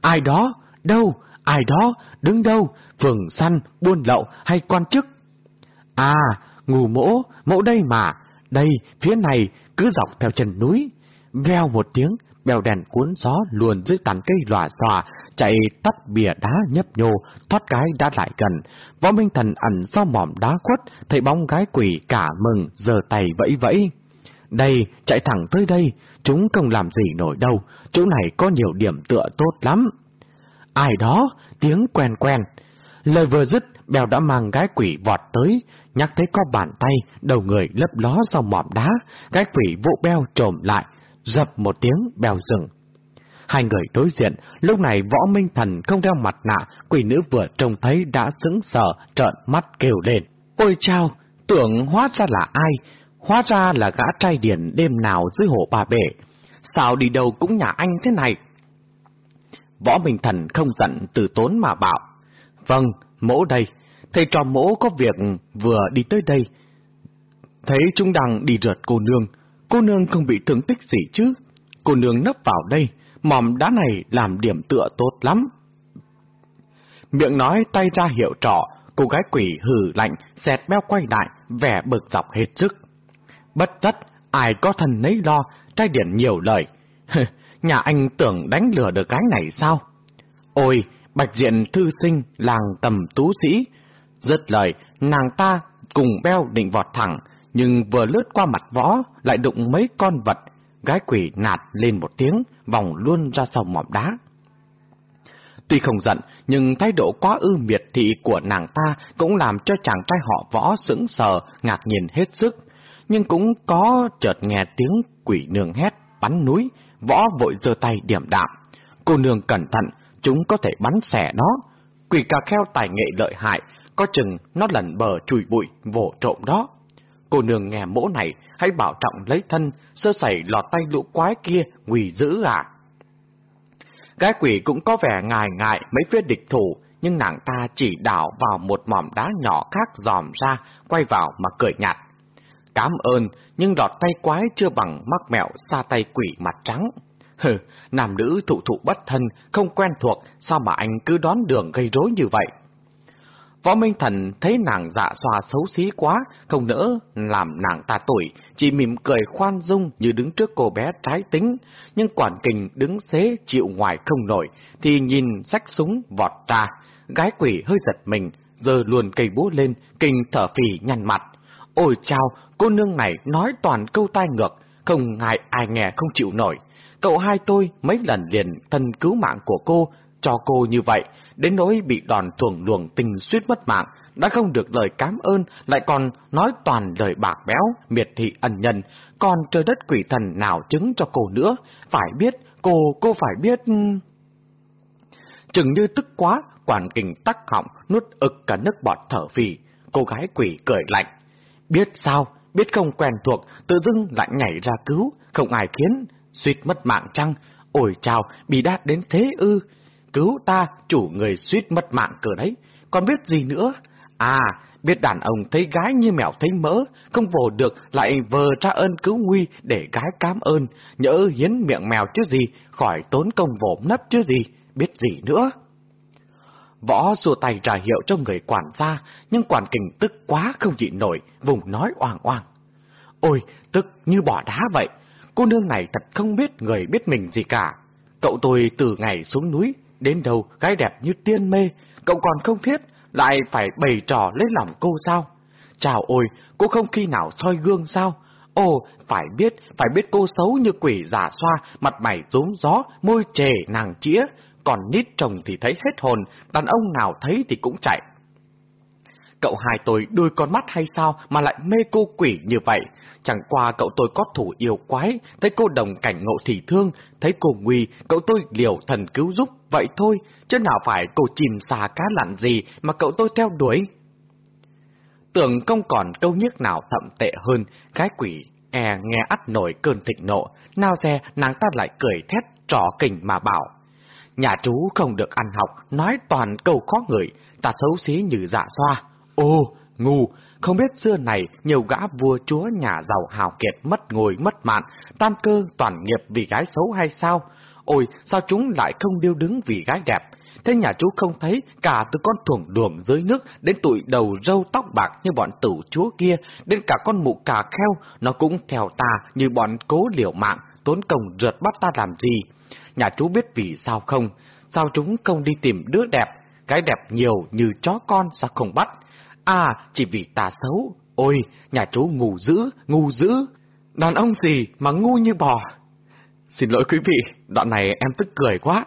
Ai đó? Đâu? Ai đó? Đứng đâu? Phường săn, buôn lậu hay quan chức? À, ngủ mỗ, mỗ đây mà. Đây, phía này, cứ dọc theo chân núi. Veo một tiếng, bèo đèn cuốn gió luồn dưới tàn cây lòa xòa, chạy tắt bìa đá nhấp nhô, thoát cái đã lại gần. Võ Minh Thần ẩn sau mỏm đá khuất, thấy bóng gái quỷ cả mừng, giơ tay vẫy vẫy. Đây, chạy thẳng tới đây, chúng không làm gì nổi đâu, chỗ này có nhiều điểm tựa tốt lắm. Ai đó, tiếng quen quen. Lời vừa dứt, Bèo đã mang gái quỷ vọt tới, nhắc thấy có bàn tay, đầu người lấp ló sau mỏm đá, gái quỷ vụ beo trồm lại, dập một tiếng bèo rừng. Hai người đối diện, lúc này võ minh thần không đeo mặt nạ, quỷ nữ vừa trông thấy đã sững sờ, trợn mắt kêu lên. Ôi chao, tưởng hóa ra là ai? Hóa ra là gã trai điển đêm nào dưới hồ bà bể. Sao đi đâu cũng nhà anh thế này? Võ Minh Thần không giận từ tốn mà bảo. Vâng, mỗ đây. Thầy trò mỗ có việc vừa đi tới đây. Thấy chúng đang đi rượt cô nương. Cô nương không bị thương tích gì chứ. Cô nương nấp vào đây, mỏm đá này làm điểm tựa tốt lắm. Miệng nói tay ra hiệu trọ, cô gái quỷ hừ lạnh, xẹt béo quay lại, vẻ bực dọc hết sức. Bất tất, ai có thần nấy lo, trai điển nhiều lời. Nhà anh tưởng đánh lừa được cái này sao? Ôi, bạch diện thư sinh, làng tầm tú sĩ. Dứt lời, nàng ta cùng beo định vọt thẳng, nhưng vừa lướt qua mặt võ, lại đụng mấy con vật, gái quỷ nạt lên một tiếng, vòng luôn ra sau mỏm đá. Tuy không giận, nhưng thái độ quá ư miệt thị của nàng ta cũng làm cho chàng trai họ võ sững sờ, ngạc nhiên hết sức. Nhưng cũng có chợt nghe tiếng quỷ nương hét. bắn núi, võ vội giơ tay điểm đạm. Cô nương cẩn thận, chúng có thể bắn xẻ nó. Quỷ cà kheo tài nghệ lợi hại, có chừng nó lần bờ chùi bụi, vồ trộm đó. Cô nương nghe mỗ này, hãy bảo trọng lấy thân, sơ sẩy lọt tay lũ quái kia, nguy dữ à. Gái quỷ cũng có vẻ ngài ngại mấy phía địch thủ, nhưng nàng ta chỉ đảo vào một mỏm đá nhỏ khác dòm ra, quay vào mà cười nhạt. Cám ơn, nhưng đọt tay quái chưa bằng mắc mẹo xa tay quỷ mặt trắng. [laughs] Hừ, nam nữ thụ thụ bất thân, không quen thuộc, sao mà anh cứ đón đường gây rối như vậy? Võ Minh Thần thấy nàng dạ xòa xấu xí quá, không nỡ làm nàng ta tuổi, chỉ mỉm cười khoan dung như đứng trước cô bé trái tính. Nhưng quản kình đứng xế chịu ngoài không nổi, thì nhìn sách súng vọt ra. Gái quỷ hơi giật mình, giờ luồn cây búa lên, kình thở phì nhăn mặt. Ôi chao, cô nương này nói toàn câu tai ngược, không ngại ai nghe không chịu nổi. Cậu hai tôi mấy lần liền thân cứu mạng của cô, cho cô như vậy, đến nỗi bị đòn thuồng luồng tình suýt mất mạng, đã không được lời cảm ơn, lại còn nói toàn lời bạc béo, miệt thị ẩn nhân, còn trời đất quỷ thần nào chứng cho cô nữa, phải biết, cô, cô phải biết... Chừng như tức quá, quản kình tắc họng, nuốt ực cả nước bọt thở phì, cô gái quỷ cười lạnh. Biết sao, biết không quen thuộc, tự dưng lại nhảy ra cứu, không ai khiến, suýt mất mạng chăng, ôi chào, bị đát đến thế ư, cứu ta, chủ người suýt mất mạng cờ đấy, còn biết gì nữa? À, biết đàn ông thấy gái như mèo thấy mỡ, không vồ được lại vờ ra ơn cứu nguy để gái cám ơn, nhỡ hiến miệng mèo chứ gì, khỏi tốn công vồ nấp chứ gì, biết gì nữa. Võ xua tay trả hiệu cho người quản gia, nhưng quản kình tức quá không chịu nổi, vùng nói oang oang. Ôi, tức như bỏ đá vậy, cô nương này thật không biết người biết mình gì cả. Cậu tôi từ ngày xuống núi, đến đâu gái đẹp như tiên mê, cậu còn không thiết, lại phải bày trò lấy lòng cô sao? Chào ôi, cô không khi nào soi gương sao? Ồ, phải biết, phải biết cô xấu như quỷ giả xoa, mặt mày rúm gió, môi trề nàng chĩa, còn nít chồng thì thấy hết hồn, đàn ông nào thấy thì cũng chạy. Cậu hai tôi đôi con mắt hay sao mà lại mê cô quỷ như vậy? Chẳng qua cậu tôi có thủ yêu quái, thấy cô đồng cảnh ngộ thì thương, thấy cô nguy, cậu tôi liều thần cứu giúp, vậy thôi, chứ nào phải cô chìm xà cá lặn gì mà cậu tôi theo đuổi. Tưởng không còn câu nhức nào thậm tệ hơn, cái quỷ e nghe ắt nổi cơn thịnh nộ, nào xe nàng ta lại cười thét trỏ kình mà bảo. Nhà chú không được ăn học, nói toàn câu khó người, ta xấu xí như dạ xoa. Ô, ngu, không biết xưa này nhiều gã vua chúa nhà giàu hào kiệt mất ngồi mất mạng, tan cơ toàn nghiệp vì gái xấu hay sao? Ôi, sao chúng lại không điêu đứng vì gái đẹp? Thế nhà chú không thấy cả từ con thuồng đuồng dưới nước đến tụi đầu râu tóc bạc như bọn tử chúa kia, đến cả con mụ cà kheo, nó cũng theo ta như bọn cố liều mạng, tốn công rượt bắt ta làm gì? Nhà chú biết vì sao không? Sao chúng không đi tìm đứa đẹp? Cái đẹp nhiều như chó con sao không bắt? À, chỉ vì ta xấu. Ôi, nhà chú ngu dữ, ngu dữ. Đàn ông gì mà ngu như bò. Xin lỗi quý vị, đoạn này em tức cười quá.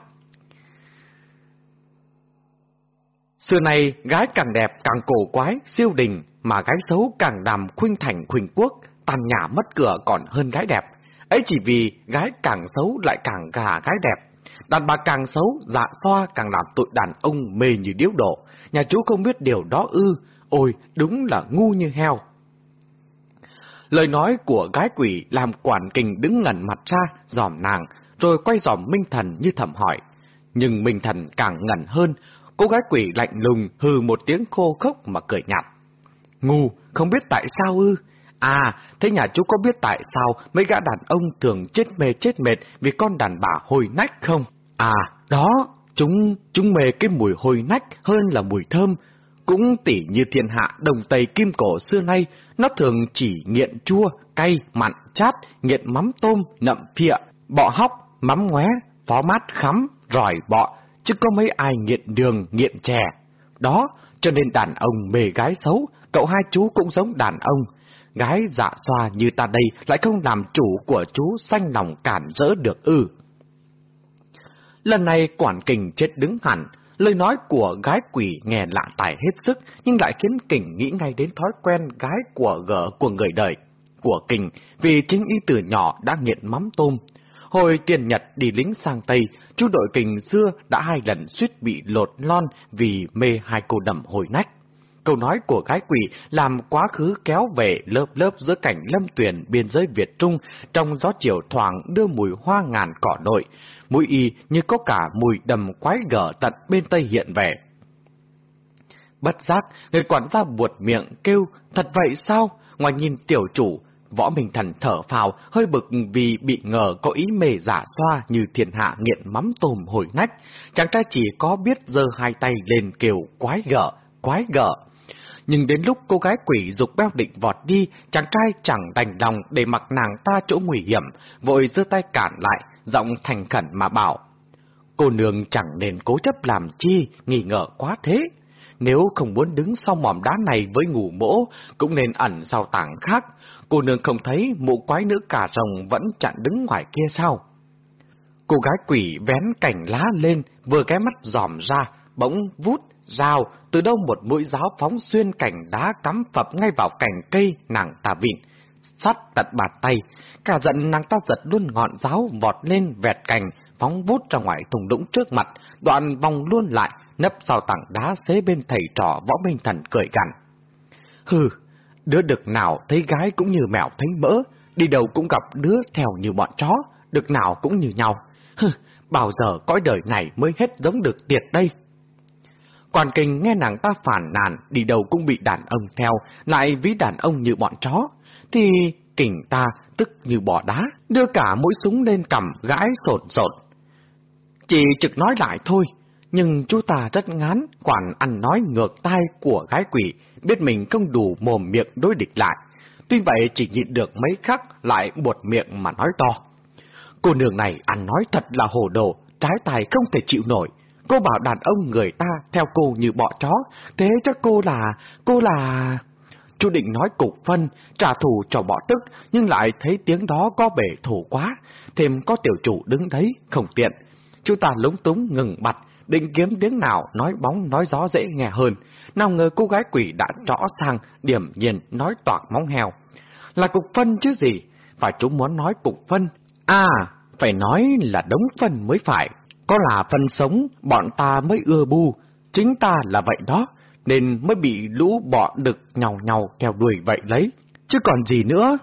Xưa này, gái càng đẹp càng cổ quái, siêu đình, mà gái xấu càng đàm khuynh thành khuynh quốc, tàn nhả mất cửa còn hơn gái đẹp. Ấy chỉ vì gái càng xấu lại càng gà gái đẹp. Đàn bà càng xấu, dạ xoa càng làm tụi đàn ông mê như điếu độ. Nhà chú không biết điều đó ư, ôi, đúng là ngu như heo. Lời nói của gái quỷ làm quản kình đứng ngẩn mặt ra, dòm nàng, rồi quay dòm Minh Thần như thầm hỏi. Nhưng Minh Thần càng ngẩn hơn, cô gái quỷ lạnh lùng hừ một tiếng khô khốc mà cười nhạt. Ngu, không biết tại sao ư? À, thế nhà chú có biết tại sao mấy gã đàn ông thường chết mê chết mệt vì con đàn bà hôi nách không? À, đó, chúng, chúng mê cái mùi hôi nách hơn là mùi thơm. Cũng tỉ như thiên hạ đồng tây kim cổ xưa nay, nó thường chỉ nghiện chua, cay, mặn, chát, nghiện mắm tôm, nậm phịa, bọ hóc, mắm ngoé, phó mát khắm, rỏi bọ, chứ có mấy ai nghiện đường, nghiện chè. Đó, cho nên đàn ông mê gái xấu, cậu hai chú cũng giống đàn ông. Gái dạ xoa như ta đây lại không làm chủ của chú xanh lòng cản rỡ được ư. Lần này quản kình chết đứng hẳn, lời nói của gái quỷ nghe lạ tài hết sức, nhưng lại khiến kình nghĩ ngay đến thói quen gái của gỡ của người đời, của kình, vì chính y từ nhỏ đã nghiện mắm tôm. Hồi tiền Nhật đi lính sang Tây, chú đội kình xưa đã hai lần suýt bị lột lon vì mê hai cô đầm hồi nách. Câu nói của gái quỷ làm quá khứ kéo về lớp lớp giữa cảnh lâm tuyển biên giới Việt Trung, trong gió chiều thoảng đưa mùi hoa ngàn cỏ nội, mùi y như có cả mùi đầm quái gở tận bên Tây hiện về. Bất giác, người quản gia buột miệng kêu, thật vậy sao? Ngoài nhìn tiểu chủ, võ minh thần thở phào, hơi bực vì bị ngờ có ý mề giả xoa như thiên hạ nghiện mắm tôm hồi nách. Chàng trai chỉ có biết giơ hai tay lên kêu quái gở, quái gở. Nhưng đến lúc cô gái quỷ dục beo định vọt đi, chàng trai chẳng đành lòng để mặc nàng ta chỗ nguy hiểm, vội giơ tay cản lại, giọng thành khẩn mà bảo. Cô nương chẳng nên cố chấp làm chi, nghi ngờ quá thế. Nếu không muốn đứng sau mỏm đá này với ngủ mỗ, cũng nên ẩn sau tảng khác. Cô nương không thấy mụ quái nữ cả rồng vẫn chặn đứng ngoài kia sao? Cô gái quỷ vén cảnh lá lên, vừa cái mắt giòm ra, bỗng vút, rào, từ đâu một mũi giáo phóng xuyên cảnh đá cắm phập ngay vào cành cây nàng ta vịn. Sắt tận bàn tay, cả giận nàng ta giật luôn ngọn giáo vọt lên vẹt cành, phóng vút ra ngoài thùng đũng trước mặt, đoạn vòng luôn lại, nấp sau tảng đá xế bên thầy trò võ minh thần cười gằn. Hừ, đứa đực nào thấy gái cũng như mèo thấy mỡ, đi đâu cũng gặp đứa theo như bọn chó, đực nào cũng như nhau. Hừ, bao giờ cõi đời này mới hết giống được tiệt đây. Quản kinh nghe nàng ta phản nàn, đi đâu cũng bị đàn ông theo, lại ví đàn ông như bọn chó, thì kình ta tức như bỏ đá, đưa cả mũi súng lên cầm gãi sột sột. Chỉ trực nói lại thôi, nhưng chú ta rất ngán, quản ăn nói ngược tai của gái quỷ, biết mình không đủ mồm miệng đối địch lại. Tuy vậy chỉ nhịn được mấy khắc lại buột miệng mà nói to. Cô nương này ăn nói thật là hồ đồ, trái tài không thể chịu nổi. Cô bảo đàn ông người ta theo cô như bọ chó, thế chắc cô là... cô là... Chú định nói cục phân, trả thù cho bọ tức, nhưng lại thấy tiếng đó có bể thủ quá, thêm có tiểu chủ đứng đấy, không tiện. Chú ta lúng túng ngừng bặt, định kiếm tiếng nào nói bóng nói gió dễ nghe hơn. Nào ngờ cô gái quỷ đã rõ sang, điểm nhiên nói toạc móng heo. Là cục phân chứ gì? Phải chúng muốn nói cục phân. À, phải nói là đống phân mới phải. Có là phân sống, bọn ta mới ưa bu. Chính ta là vậy đó, nên mới bị lũ bọ đực nhào nhào theo đuổi vậy lấy. Chứ còn gì nữa?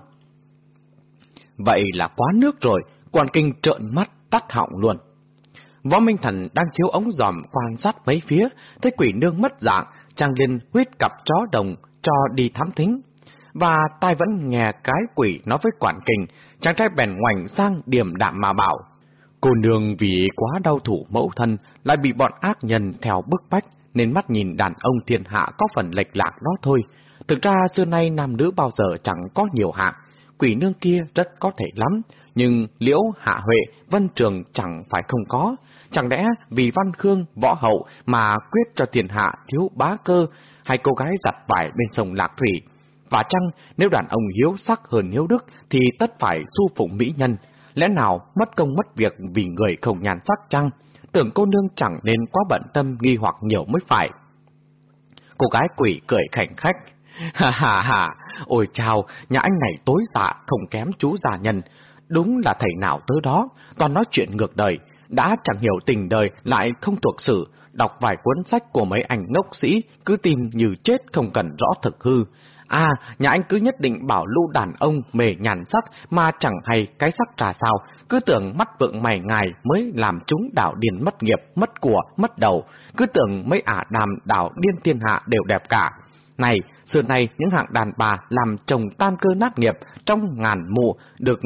Vậy là quá nước rồi, quan kinh trợn mắt tắt họng luôn. Võ Minh Thần đang chiếu ống dòm quan sát mấy phía, thấy quỷ nương mất dạng, trang liên huyết cặp chó đồng cho đi thám thính. Và tai vẫn nghe cái quỷ nói với quản kình, chàng trai bèn ngoảnh sang điểm đạm mà bảo. Cô nương vì quá đau thủ mẫu thân, lại bị bọn ác nhân theo bức bách, nên mắt nhìn đàn ông thiên hạ có phần lệch lạc đó thôi. Thực ra xưa nay nam nữ bao giờ chẳng có nhiều hạng, quỷ nương kia rất có thể lắm, nhưng Liễu, Hạ Huệ, Vân Trường chẳng phải không có. Chẳng lẽ vì Văn Khương, Võ Hậu mà quyết cho thiên hạ thiếu bá cơ, hay cô gái giặt vải bên sông Lạc Thủy? Và chăng nếu đàn ông hiếu sắc hơn hiếu đức thì tất phải su phụng mỹ nhân, lẽ nào mất công mất việc vì người không nhàn sắc chăng? Tưởng cô nương chẳng nên quá bận tâm nghi hoặc nhiều mới phải. Cô gái quỷ cười khảnh khách. Ha ha ha, ôi chào, nhà anh này tối dạ không kém chú già nhân. Đúng là thầy nào tới đó, toàn nói chuyện ngược đời, đã chẳng hiểu tình đời lại không thuộc sử, đọc vài cuốn sách của mấy anh ngốc sĩ, cứ tin như chết không cần rõ thực hư. À, nhà anh cứ nhất định bảo lưu đàn ông mề nhàn sắc mà chẳng hay cái sắc trà sao, cứ tưởng mắt vượng mày ngài mới làm chúng đảo điền mất nghiệp, mất của, mất đầu, cứ tưởng mấy ả đàm đảo điên thiên hạ đều đẹp cả. Này, xưa nay những hạng đàn bà làm chồng tan cơ nát nghiệp trong ngàn mụ được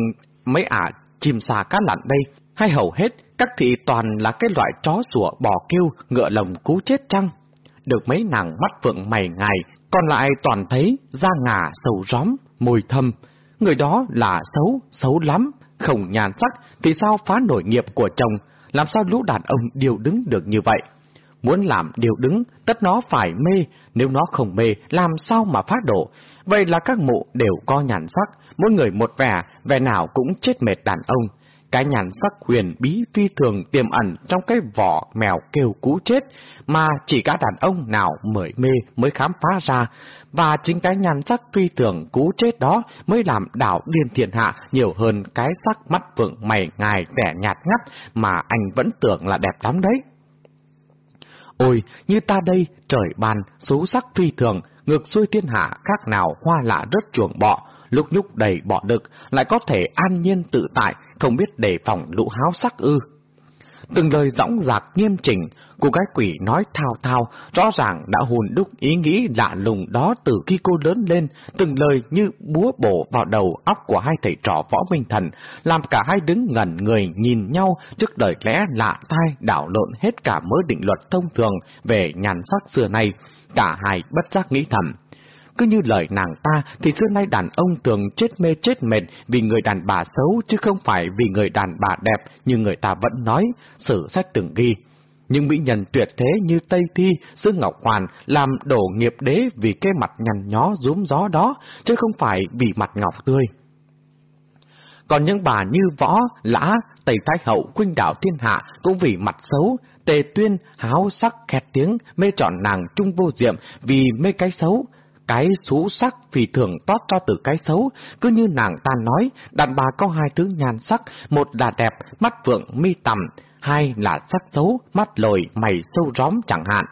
mấy ả chìm xà cá lặn đây, hay hầu hết các thị toàn là cái loại chó sủa bò kêu, ngựa lồng cú chết chăng? Được mấy nàng mắt vượng mày ngài, còn lại toàn thấy da ngà sầu róm, mùi thâm. Người đó là xấu, xấu lắm, không nhàn sắc thì sao phá nổi nghiệp của chồng, làm sao lũ đàn ông điều đứng được như vậy? Muốn làm điều đứng, tất nó phải mê, nếu nó không mê, làm sao mà phát đổ? Vậy là các mụ đều có nhàn sắc, mỗi người một vẻ, vẻ nào cũng chết mệt đàn ông cái nhàn sắc huyền bí phi thường tiềm ẩn trong cái vỏ mèo kêu cú chết, mà chỉ cả đàn ông nào mới mê mới khám phá ra, và chính cái nhàn sắc phi thường cú chết đó mới làm đảo điên thiền hạ nhiều hơn cái sắc mắt vượng mày ngài vẻ nhạt ngắt mà anh vẫn tưởng là đẹp lắm đấy. Ôi, như ta đây, trời ban, số sắc phi thường, ngược xuôi thiên hạ khác nào hoa lạ rất chuồng bọ, lúc nhúc đầy bỏ đực, lại có thể an nhiên tự tại, không biết đề phòng lũ háo sắc ư. Từng lời dõng dạc nghiêm chỉnh, cô gái quỷ nói thao thao, rõ ràng đã hùn đúc ý nghĩ lạ lùng đó từ khi cô lớn lên, từng lời như búa bổ vào đầu óc của hai thầy trò võ minh thần, làm cả hai đứng ngẩn người nhìn nhau trước đời lẽ lạ tai đảo lộn hết cả mớ định luật thông thường về nhàn sắc xưa nay. Cả hai bất giác nghĩ thầm. Cứ như lời nàng ta thì xưa nay đàn ông thường chết mê chết mệt vì người đàn bà xấu chứ không phải vì người đàn bà đẹp như người ta vẫn nói, sử sách từng ghi. Nhưng mỹ nhân tuyệt thế như Tây Thi, Sư Ngọc Hoàn làm đổ nghiệp đế vì cái mặt nhằn nhó rúm gió đó, chứ không phải vì mặt ngọc tươi. Còn những bà như Võ, Lã, Tây Thái Hậu, Quynh Đạo Thiên Hạ cũng vì mặt xấu, Tề Tuyên, háo sắc, Khẹt tiếng, mê chọn nàng trung vô diệm vì mê cái xấu, cái xú sắc vì thường tốt cho từ cái xấu, cứ như nàng ta nói, đàn bà có hai thứ nhan sắc, một là đẹp, mắt vượng, mi tầm, hai là sắc xấu, mắt lồi, mày sâu róm chẳng hạn.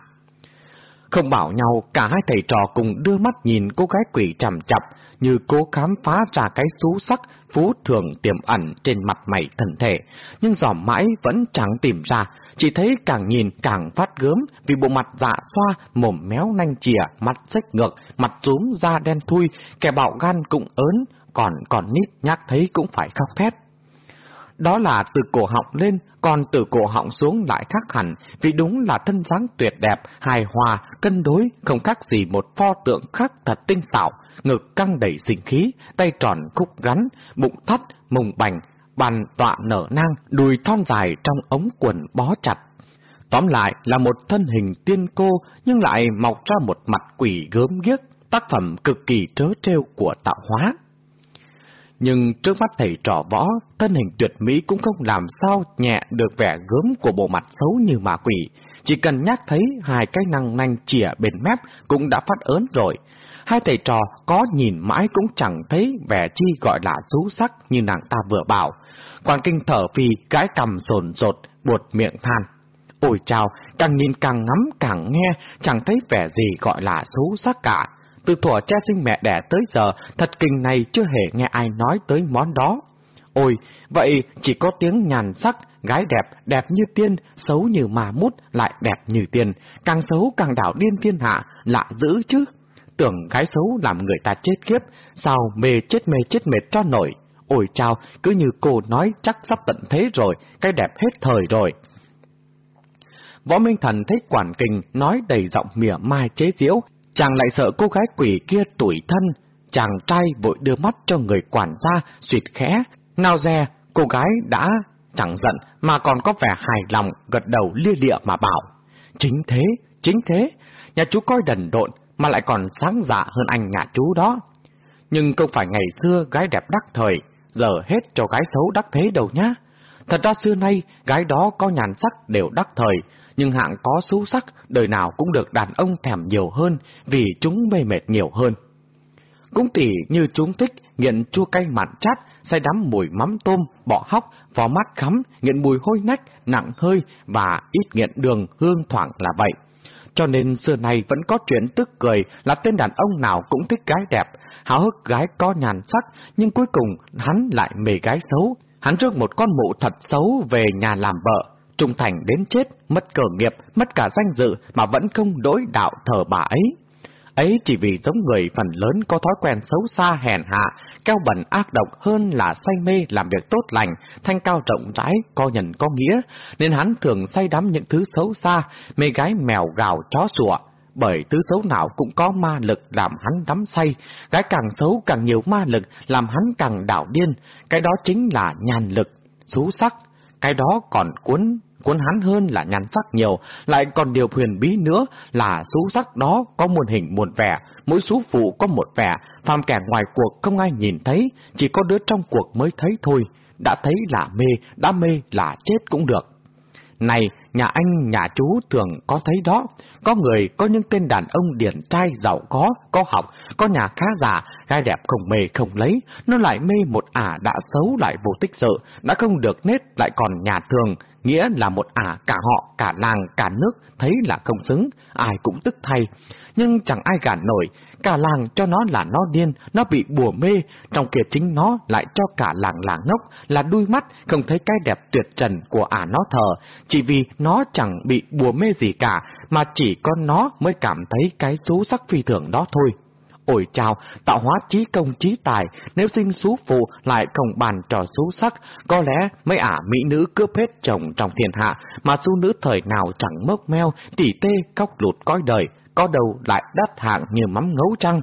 Không bảo nhau, cả hai thầy trò cùng đưa mắt nhìn cô gái quỷ chằm chặp, như cố khám phá ra cái xú sắc, phú thường tiềm ẩn trên mặt mày thần thể, nhưng dòm mãi vẫn chẳng tìm ra, chỉ thấy càng nhìn càng phát gớm vì bộ mặt dạ xoa, mồm méo nanh chìa, mặt rách ngược, mặt rúm da đen thui, kẻ bạo gan cũng ớn, còn còn nít nhắc thấy cũng phải khóc thét. Đó là từ cổ họng lên, còn từ cổ họng xuống lại khác hẳn, vì đúng là thân dáng tuyệt đẹp, hài hòa, cân đối, không khác gì một pho tượng khắc thật tinh xảo, ngực căng đầy sinh khí, tay tròn khúc rắn, bụng thắt, mông bành, bàn tọa nở nang, đùi thon dài trong ống quần bó chặt. Tóm lại là một thân hình tiên cô nhưng lại mọc ra một mặt quỷ gớm ghiếc, tác phẩm cực kỳ trớ trêu của tạo hóa. Nhưng trước mắt thầy trò võ, thân hình tuyệt mỹ cũng không làm sao nhẹ được vẻ gớm của bộ mặt xấu như ma quỷ. Chỉ cần nhắc thấy hai cái năng nanh chìa bên mép cũng đã phát ớn rồi. Hai thầy trò có nhìn mãi cũng chẳng thấy vẻ chi gọi là rú sắc như nàng ta vừa bảo. Quan kinh thở phì, gái cầm sồn rột, buột miệng than. Ôi chào, càng nhìn càng ngắm càng nghe, chẳng thấy vẻ gì gọi là xấu sắc cả. Từ thuở cha sinh mẹ đẻ tới giờ, thật kinh này chưa hề nghe ai nói tới món đó. Ôi, vậy chỉ có tiếng nhàn sắc, gái đẹp, đẹp như tiên, xấu như mà mút, lại đẹp như tiên, càng xấu càng đảo điên thiên hạ, lạ dữ chứ. Tưởng gái xấu làm người ta chết kiếp, sao mê chết mê chết mệt cho nổi. Ôi chào, cứ như cô nói chắc sắp tận thế rồi, cái đẹp hết thời rồi. Võ Minh Thần thấy quản kình nói đầy giọng mỉa mai chế giễu, chàng lại sợ cô gái quỷ kia tuổi thân, chàng trai vội đưa mắt cho người quản gia, suyệt khẽ, nào dè, cô gái đã chẳng giận mà còn có vẻ hài lòng, gật đầu lia lịa mà bảo. Chính thế, chính thế, nhà chú coi đần độn mà lại còn sáng dạ hơn anh nhà chú đó. Nhưng không phải ngày xưa gái đẹp đắc thời, giờ hết cho gái xấu đắc thế đâu nhá. Thật ra xưa nay, gái đó có nhàn sắc đều đắc thời, nhưng hạng có xú sắc, đời nào cũng được đàn ông thèm nhiều hơn, vì chúng mê mệt nhiều hơn. Cũng tỉ như chúng thích nghiện chua cay mặn chát, say đắm mùi mắm tôm, bọ hóc, phó mắt khắm, nghiện mùi hôi nách, nặng hơi và ít nghiện đường hương thoảng là vậy. Cho nên xưa nay vẫn có chuyện tức cười là tên đàn ông nào cũng thích gái đẹp, háo hức gái có nhàn sắc, nhưng cuối cùng hắn lại mê gái xấu. Hắn rước một con mụ thật xấu về nhà làm vợ, trung thành đến chết, mất cờ nghiệp, mất cả danh dự mà vẫn không đối đạo thờ bà ấy. Ấy chỉ vì giống người phần lớn có thói quen xấu xa hèn hạ, keo bẩn ác độc hơn là say mê làm việc tốt lành, thanh cao rộng rãi, co nhân có nghĩa, nên hắn thường say đắm những thứ xấu xa, mê gái mèo gào chó sủa. Bởi thứ xấu nào cũng có ma lực làm hắn đắm say, gái càng xấu càng nhiều ma lực làm hắn càng đảo điên, cái đó chính là nhàn lực, xú sắc, cái đó còn cuốn cuốn hắn hơn là nhan sắc nhiều, lại còn điều huyền bí nữa là số sắc đó có muôn hình muôn vẻ, mỗi số phụ có một vẻ, phàm kẻ ngoài cuộc không ai nhìn thấy, chỉ có đứa trong cuộc mới thấy thôi. đã thấy là mê, đã mê là chết cũng được. Này, nhà anh, nhà chú thường có thấy đó. Có người, có những tên đàn ông điển trai giàu có, có học, có nhà khá giả, gái đẹp không mê không lấy, nó lại mê một ả đã xấu lại vô tích sự, đã không được nết lại còn nhà thường, nghĩa là một ả cả họ, cả làng, cả nước, thấy là không xứng, ai cũng tức thay. Nhưng chẳng ai gạt nổi, cả làng cho nó là nó điên, nó bị bùa mê, trong kia chính nó lại cho cả làng làng ngốc, là đuôi mắt, không thấy cái đẹp tuyệt trần của ả nó thờ, chỉ vì nó chẳng bị bùa mê gì cả, mà chỉ có nó mới cảm thấy cái số sắc phi thường đó thôi ổi chào, tạo hóa trí công trí tài, nếu sinh xú phụ lại không bàn trò xú sắc, có lẽ mấy ả mỹ nữ cướp hết chồng trong thiên hạ, mà xú nữ thời nào chẳng mốc meo, tỉ tê, cóc lụt cõi đời, có đầu lại đắt hạng như mắm ngấu trăng.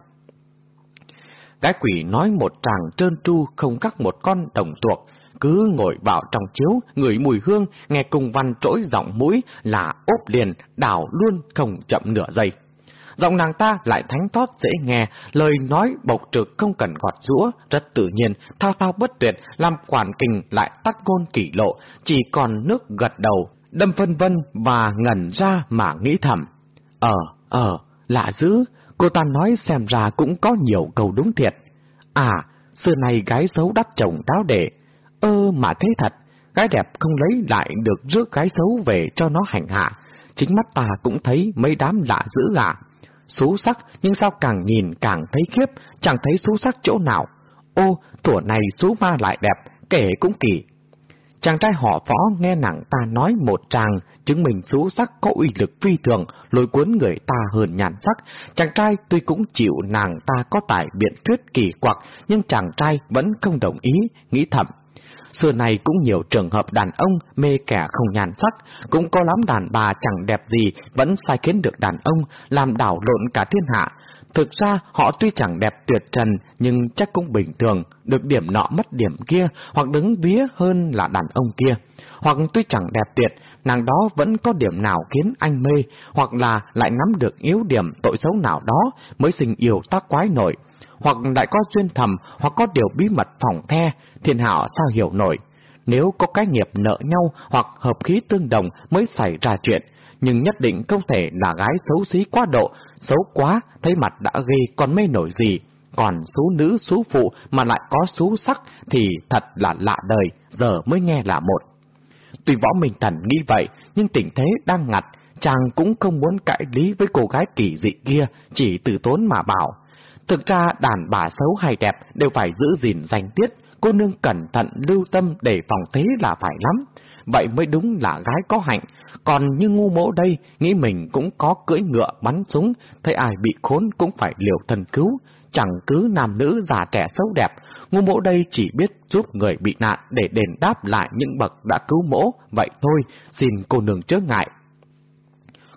Cái quỷ nói một tràng trơn tru không cắt một con đồng tuộc, cứ ngồi vào trong chiếu, ngửi mùi hương, nghe cùng văn trỗi giọng mũi là ốp liền, đảo luôn không chậm nửa giây. Giọng nàng ta lại thánh thót dễ nghe, lời nói bộc trực không cần gọt rũa, rất tự nhiên, thao thao bất tuyệt, làm quản kình lại tắt ngôn kỷ lộ, chỉ còn nước gật đầu, đâm phân vân và ngẩn ra mà nghĩ thầm. Ờ, ờ, lạ dữ, cô ta nói xem ra cũng có nhiều câu đúng thiệt. À, xưa này gái xấu đắt chồng táo đệ. Ơ mà thế thật, gái đẹp không lấy lại được rước gái xấu về cho nó hành hạ. Chính mắt ta cũng thấy mấy đám lạ dữ gà xú sắc, nhưng sao càng nhìn càng thấy khiếp, chẳng thấy xú sắc chỗ nào. Ô, tuổi này xú ma lại đẹp, kể cũng kỳ. Chàng trai họ phó nghe nàng ta nói một tràng, chứng minh xú sắc có uy lực phi thường, lôi cuốn người ta hơn nhàn sắc. Chàng trai tuy cũng chịu nàng ta có tài biện thuyết kỳ quặc, nhưng chàng trai vẫn không đồng ý, nghĩ thầm. Xưa này cũng nhiều trường hợp đàn ông mê kẻ không nhàn sắc, cũng có lắm đàn bà chẳng đẹp gì vẫn sai khiến được đàn ông, làm đảo lộn cả thiên hạ. Thực ra họ tuy chẳng đẹp tuyệt trần nhưng chắc cũng bình thường, được điểm nọ mất điểm kia hoặc đứng vía hơn là đàn ông kia. Hoặc tuy chẳng đẹp tuyệt, nàng đó vẫn có điểm nào khiến anh mê, hoặc là lại nắm được yếu điểm tội xấu nào đó mới sinh yêu tác quái nổi hoặc lại có duyên thầm, hoặc có điều bí mật phòng the, thiên hạ sao hiểu nổi. Nếu có cái nghiệp nợ nhau hoặc hợp khí tương đồng mới xảy ra chuyện, nhưng nhất định không thể là gái xấu xí quá độ, xấu quá, thấy mặt đã gây còn mê nổi gì. Còn số nữ số phụ mà lại có số sắc thì thật là lạ đời, giờ mới nghe là một. Tuy võ mình thần nghĩ vậy, nhưng tình thế đang ngặt, chàng cũng không muốn cãi lý với cô gái kỳ dị kia, chỉ từ tốn mà bảo. Thực ra đàn bà xấu hay đẹp đều phải giữ gìn danh tiết, cô nương cẩn thận lưu tâm để phòng thế là phải lắm. Vậy mới đúng là gái có hạnh, còn như ngu mỗ đây, nghĩ mình cũng có cưỡi ngựa bắn súng, thấy ai bị khốn cũng phải liều thân cứu, chẳng cứ nam nữ già trẻ xấu đẹp, ngu mỗ đây chỉ biết giúp người bị nạn để đền đáp lại những bậc đã cứu mỗ, vậy thôi, xin cô nương chớ ngại.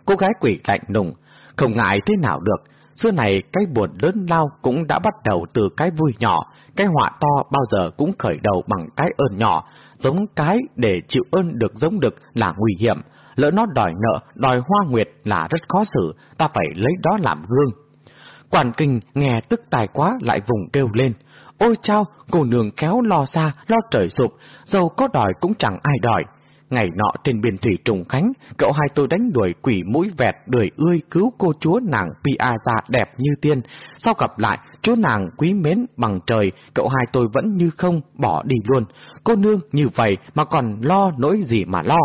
Cô gái quỷ lạnh nùng, không ngại thế nào được, Xưa này cái buồn lớn lao cũng đã bắt đầu từ cái vui nhỏ, cái họa to bao giờ cũng khởi đầu bằng cái ơn nhỏ, giống cái để chịu ơn được giống được là nguy hiểm, lỡ nó đòi nợ, đòi hoa nguyệt là rất khó xử, ta phải lấy đó làm gương. Quản kinh nghe tức tài quá lại vùng kêu lên, ôi chao, cô nương kéo lo xa, lo trời sụp, dầu có đòi cũng chẳng ai đòi, Ngày nọ trên biển thủy trùng khánh, cậu hai tôi đánh đuổi quỷ mũi vẹt đuổi ươi cứu cô chúa nàng Piazza đẹp như tiên. Sau gặp lại, chúa nàng quý mến bằng trời, cậu hai tôi vẫn như không, bỏ đi luôn. Cô nương như vậy mà còn lo nỗi gì mà lo.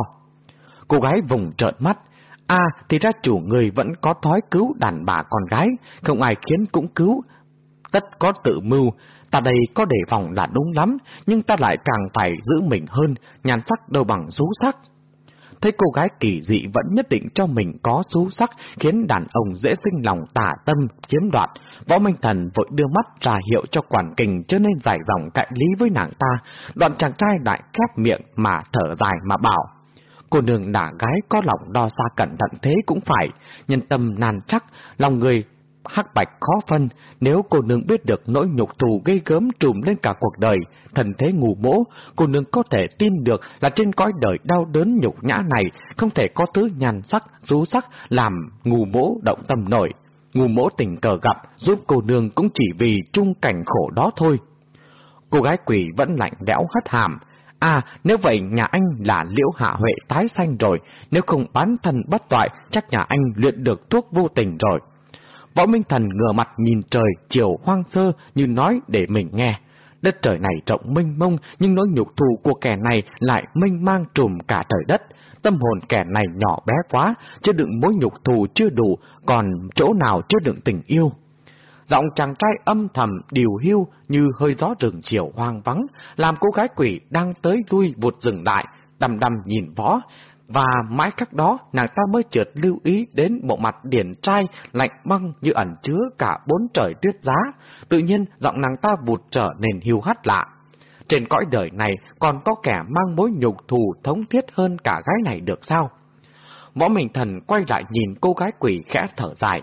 Cô gái vùng trợn mắt. À, thì ra chủ người vẫn có thói cứu đàn bà con gái, không ai khiến cũng cứu. Tất có tự mưu, Ta đây có đề phòng là đúng lắm, nhưng ta lại càng phải giữ mình hơn, nhàn sắc đâu bằng xú sắc. Thấy cô gái kỳ dị vẫn nhất định cho mình có xú sắc, khiến đàn ông dễ sinh lòng tả tâm, chiếm đoạt. Võ Minh Thần vội đưa mắt ra hiệu cho quản kình cho nên giải dòng cạnh lý với nàng ta. Đoạn chàng trai lại khép miệng mà thở dài mà bảo. Cô nương đả gái có lòng đo xa cẩn thận thế cũng phải, nhân tâm nàn chắc, lòng người hắc bạch khó phân, nếu cô nương biết được nỗi nhục thù gây gớm trùm lên cả cuộc đời, thần thế ngủ mỗ, cô nương có thể tin được là trên cõi đời đau đớn nhục nhã này không thể có thứ nhàn sắc, rú sắc làm ngủ mỗ động tâm nổi. Ngủ mỗ tình cờ gặp, giúp cô nương cũng chỉ vì chung cảnh khổ đó thôi. Cô gái quỷ vẫn lạnh lẽo hất hàm. À, nếu vậy nhà anh là liễu hạ huệ tái sanh rồi, nếu không bán thân bất toại, chắc nhà anh luyện được thuốc vô tình rồi. Võ Minh Thần ngửa mặt nhìn trời chiều hoang sơ như nói để mình nghe. Đất trời này rộng mênh mông, nhưng nỗi nhục thù của kẻ này lại mênh mang trùm cả trời đất. Tâm hồn kẻ này nhỏ bé quá, chưa đựng mối nhục thù chưa đủ, còn chỗ nào chưa đựng tình yêu. Giọng chàng trai âm thầm điều hưu như hơi gió rừng chiều hoang vắng, làm cô gái quỷ đang tới lui vụt dừng lại, đầm đầm nhìn võ, và mãi khắc đó nàng ta mới chợt lưu ý đến bộ mặt điển trai lạnh băng như ẩn chứa cả bốn trời tuyết giá. Tự nhiên giọng nàng ta vụt trở nên hiu hắt lạ. Trên cõi đời này còn có kẻ mang mối nhục thù thống thiết hơn cả gái này được sao? Võ Minh Thần quay lại nhìn cô gái quỷ khẽ thở dài.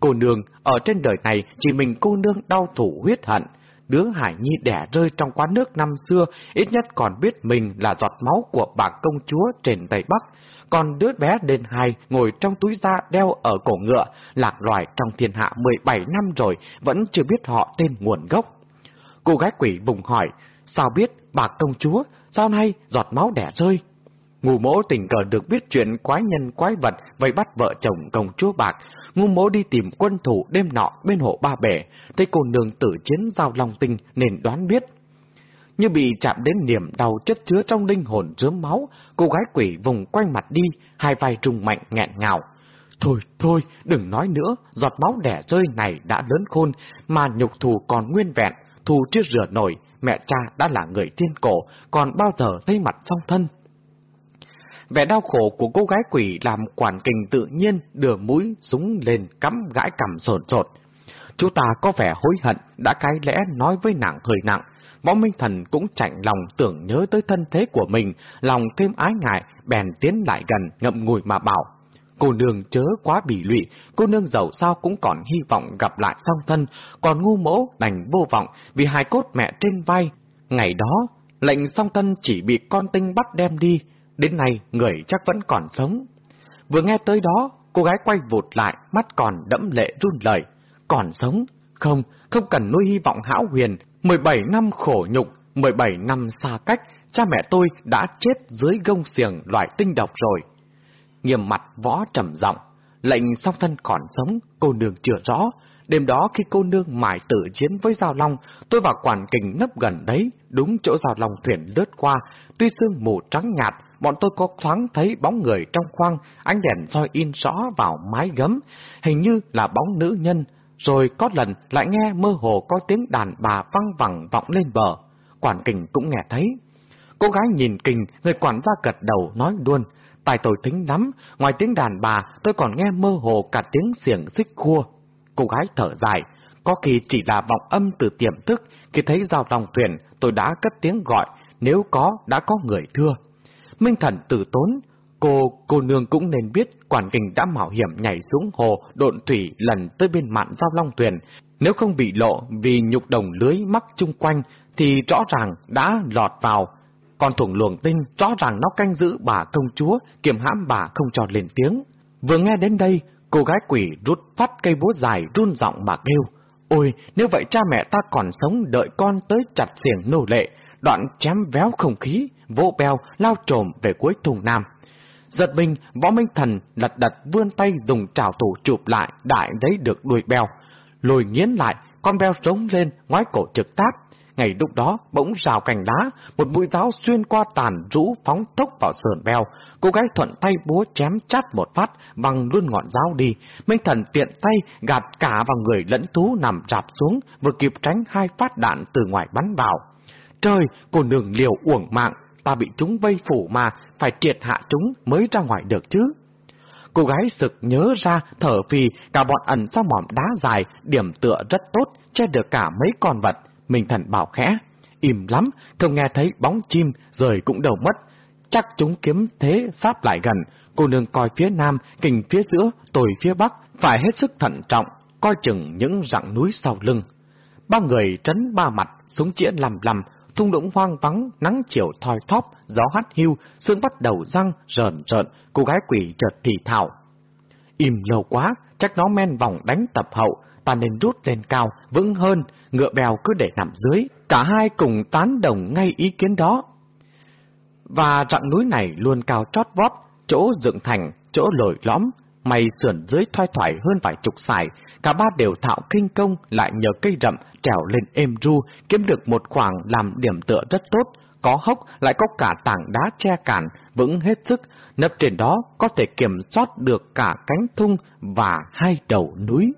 Cô nương, ở trên đời này chỉ mình cô nương đau thủ huyết hận. Đứa Hải Nhi đẻ rơi trong quán nước năm xưa, ít nhất còn biết mình là giọt máu của bà công chúa trên Tây Bắc. Còn đứa bé đền hai ngồi trong túi da đeo ở cổ ngựa, lạc loài trong thiên hạ 17 năm rồi, vẫn chưa biết họ tên nguồn gốc. Cô gái quỷ vùng hỏi, sao biết bà công chúa, sao nay giọt máu đẻ rơi? Ngù mỗ tình cờ được biết chuyện quái nhân quái vật vây bắt vợ chồng công chúa bạc, ngu mỗ đi tìm quân thủ đêm nọ bên hộ ba bể, thấy cô nương tử chiến giao long tinh nên đoán biết. Như bị chạm đến niềm đau chất chứa trong linh hồn rớm máu, cô gái quỷ vùng quanh mặt đi, hai vai trùng mạnh nghẹn ngào. Thôi, thôi, đừng nói nữa, giọt máu đẻ rơi này đã lớn khôn, mà nhục thù còn nguyên vẹn, thù chưa rửa nổi, mẹ cha đã là người tiên cổ, còn bao giờ thấy mặt song thân. Vẻ đau khổ của cô gái quỷ làm quản kình tự nhiên đưa mũi súng lên cắm gãi cằm sồn sột. Chú ta có vẻ hối hận, đã cái lẽ nói với nặng hơi nặng. Võ Minh Thần cũng chạnh lòng tưởng nhớ tới thân thế của mình, lòng thêm ái ngại, bèn tiến lại gần, ngậm ngùi mà bảo. Cô nương chớ quá bị lụy, cô nương giàu sao cũng còn hy vọng gặp lại song thân, còn ngu mỗ đành vô vọng vì hai cốt mẹ trên vai. Ngày đó, lệnh song thân chỉ bị con tinh bắt đem đi, đến nay người chắc vẫn còn sống. Vừa nghe tới đó, cô gái quay vụt lại, mắt còn đẫm lệ run lời. Còn sống? Không, không cần nuôi hy vọng hão huyền. 17 năm khổ nhục, 17 năm xa cách, cha mẹ tôi đã chết dưới gông xiềng loại tinh độc rồi. Nghiêm mặt võ trầm giọng, lệnh song thân còn sống, cô nương chưa rõ. Đêm đó khi cô nương mải tự chiến với Giao Long, tôi vào quản kình nấp gần đấy, đúng chỗ Giao Long thuyền lướt qua, tuy sương mù trắng nhạt, bọn tôi có thoáng thấy bóng người trong khoang, ánh đèn soi in rõ vào mái gấm, hình như là bóng nữ nhân, rồi có lần lại nghe mơ hồ có tiếng đàn bà văng vẳng vọng lên bờ. Quản kình cũng nghe thấy. Cô gái nhìn kình, người quản gia gật đầu nói luôn, tài tôi tính lắm, ngoài tiếng đàn bà tôi còn nghe mơ hồ cả tiếng xiềng xích khua. Cô gái thở dài, có khi chỉ là vọng âm từ tiềm thức, khi thấy giao lòng thuyền tôi đã cất tiếng gọi, nếu có đã có người thưa. Minh Thần tử tốn, cô, cô nương cũng nên biết quản kình đã mạo hiểm nhảy xuống hồ độn thủy lần tới bên mạn giao long thuyền. Nếu không bị lộ vì nhục đồng lưới mắc chung quanh thì rõ ràng đã lọt vào. Còn thủng luồng tinh rõ ràng nó canh giữ bà công chúa, kiềm hãm bà không cho lên tiếng. Vừa nghe đến đây, cô gái quỷ rút phát cây búa dài run giọng mà kêu. Ôi, nếu vậy cha mẹ ta còn sống đợi con tới chặt xiềng nô lệ, đoạn chém véo không khí, vỗ beo, lao trồm về cuối thùng nam. Giật mình, võ minh thần lật đật vươn tay dùng trảo thủ chụp lại đại lấy được đuôi beo. Lùi nghiến lại, con beo trống lên, ngoái cổ trực táp. Ngày lúc đó, bỗng rào cành lá, một mũi giáo xuyên qua tàn rũ phóng tốc vào sườn beo. Cô gái thuận tay búa chém chát một phát, bằng luôn ngọn giáo đi. Minh thần tiện tay gạt cả vào người lẫn thú nằm rạp xuống, vừa kịp tránh hai phát đạn từ ngoài bắn vào. Trời, cô nương liều uổng mạng, ta bị chúng vây phủ mà, phải triệt hạ chúng mới ra ngoài được chứ. Cô gái sực nhớ ra thở phì cả bọn ẩn sau mỏm đá dài, điểm tựa rất tốt, che được cả mấy con vật. Mình thần bảo khẽ, im lắm, không nghe thấy bóng chim, rời cũng đầu mất. Chắc chúng kiếm thế sáp lại gần, cô nương coi phía nam, kình phía giữa, tồi phía bắc, phải hết sức thận trọng, coi chừng những rặng núi sau lưng. Ba người trấn ba mặt, súng chĩa lầm lầm, thung lũng hoang vắng, nắng chiều thoi thóp, gió hắt hiu, sương bắt đầu răng, rợn rợn, cô gái quỷ chợt thì thảo. Im lâu quá, chắc nó men vòng đánh tập hậu, ta nên rút lên cao, vững hơn, ngựa bèo cứ để nằm dưới, cả hai cùng tán đồng ngay ý kiến đó. và rặng núi này luôn cao chót vót, chỗ dựng thành, chỗ lồi lõm, mày sườn dưới thoai thoải hơn vài chục sải, cả ba đều thạo kinh công lại nhờ cây rậm trèo lên êm ru, kiếm được một khoảng làm điểm tựa rất tốt, có hốc lại có cả tảng đá che cản, vững hết sức, nấp trên đó có thể kiểm soát được cả cánh thung và hai đầu núi.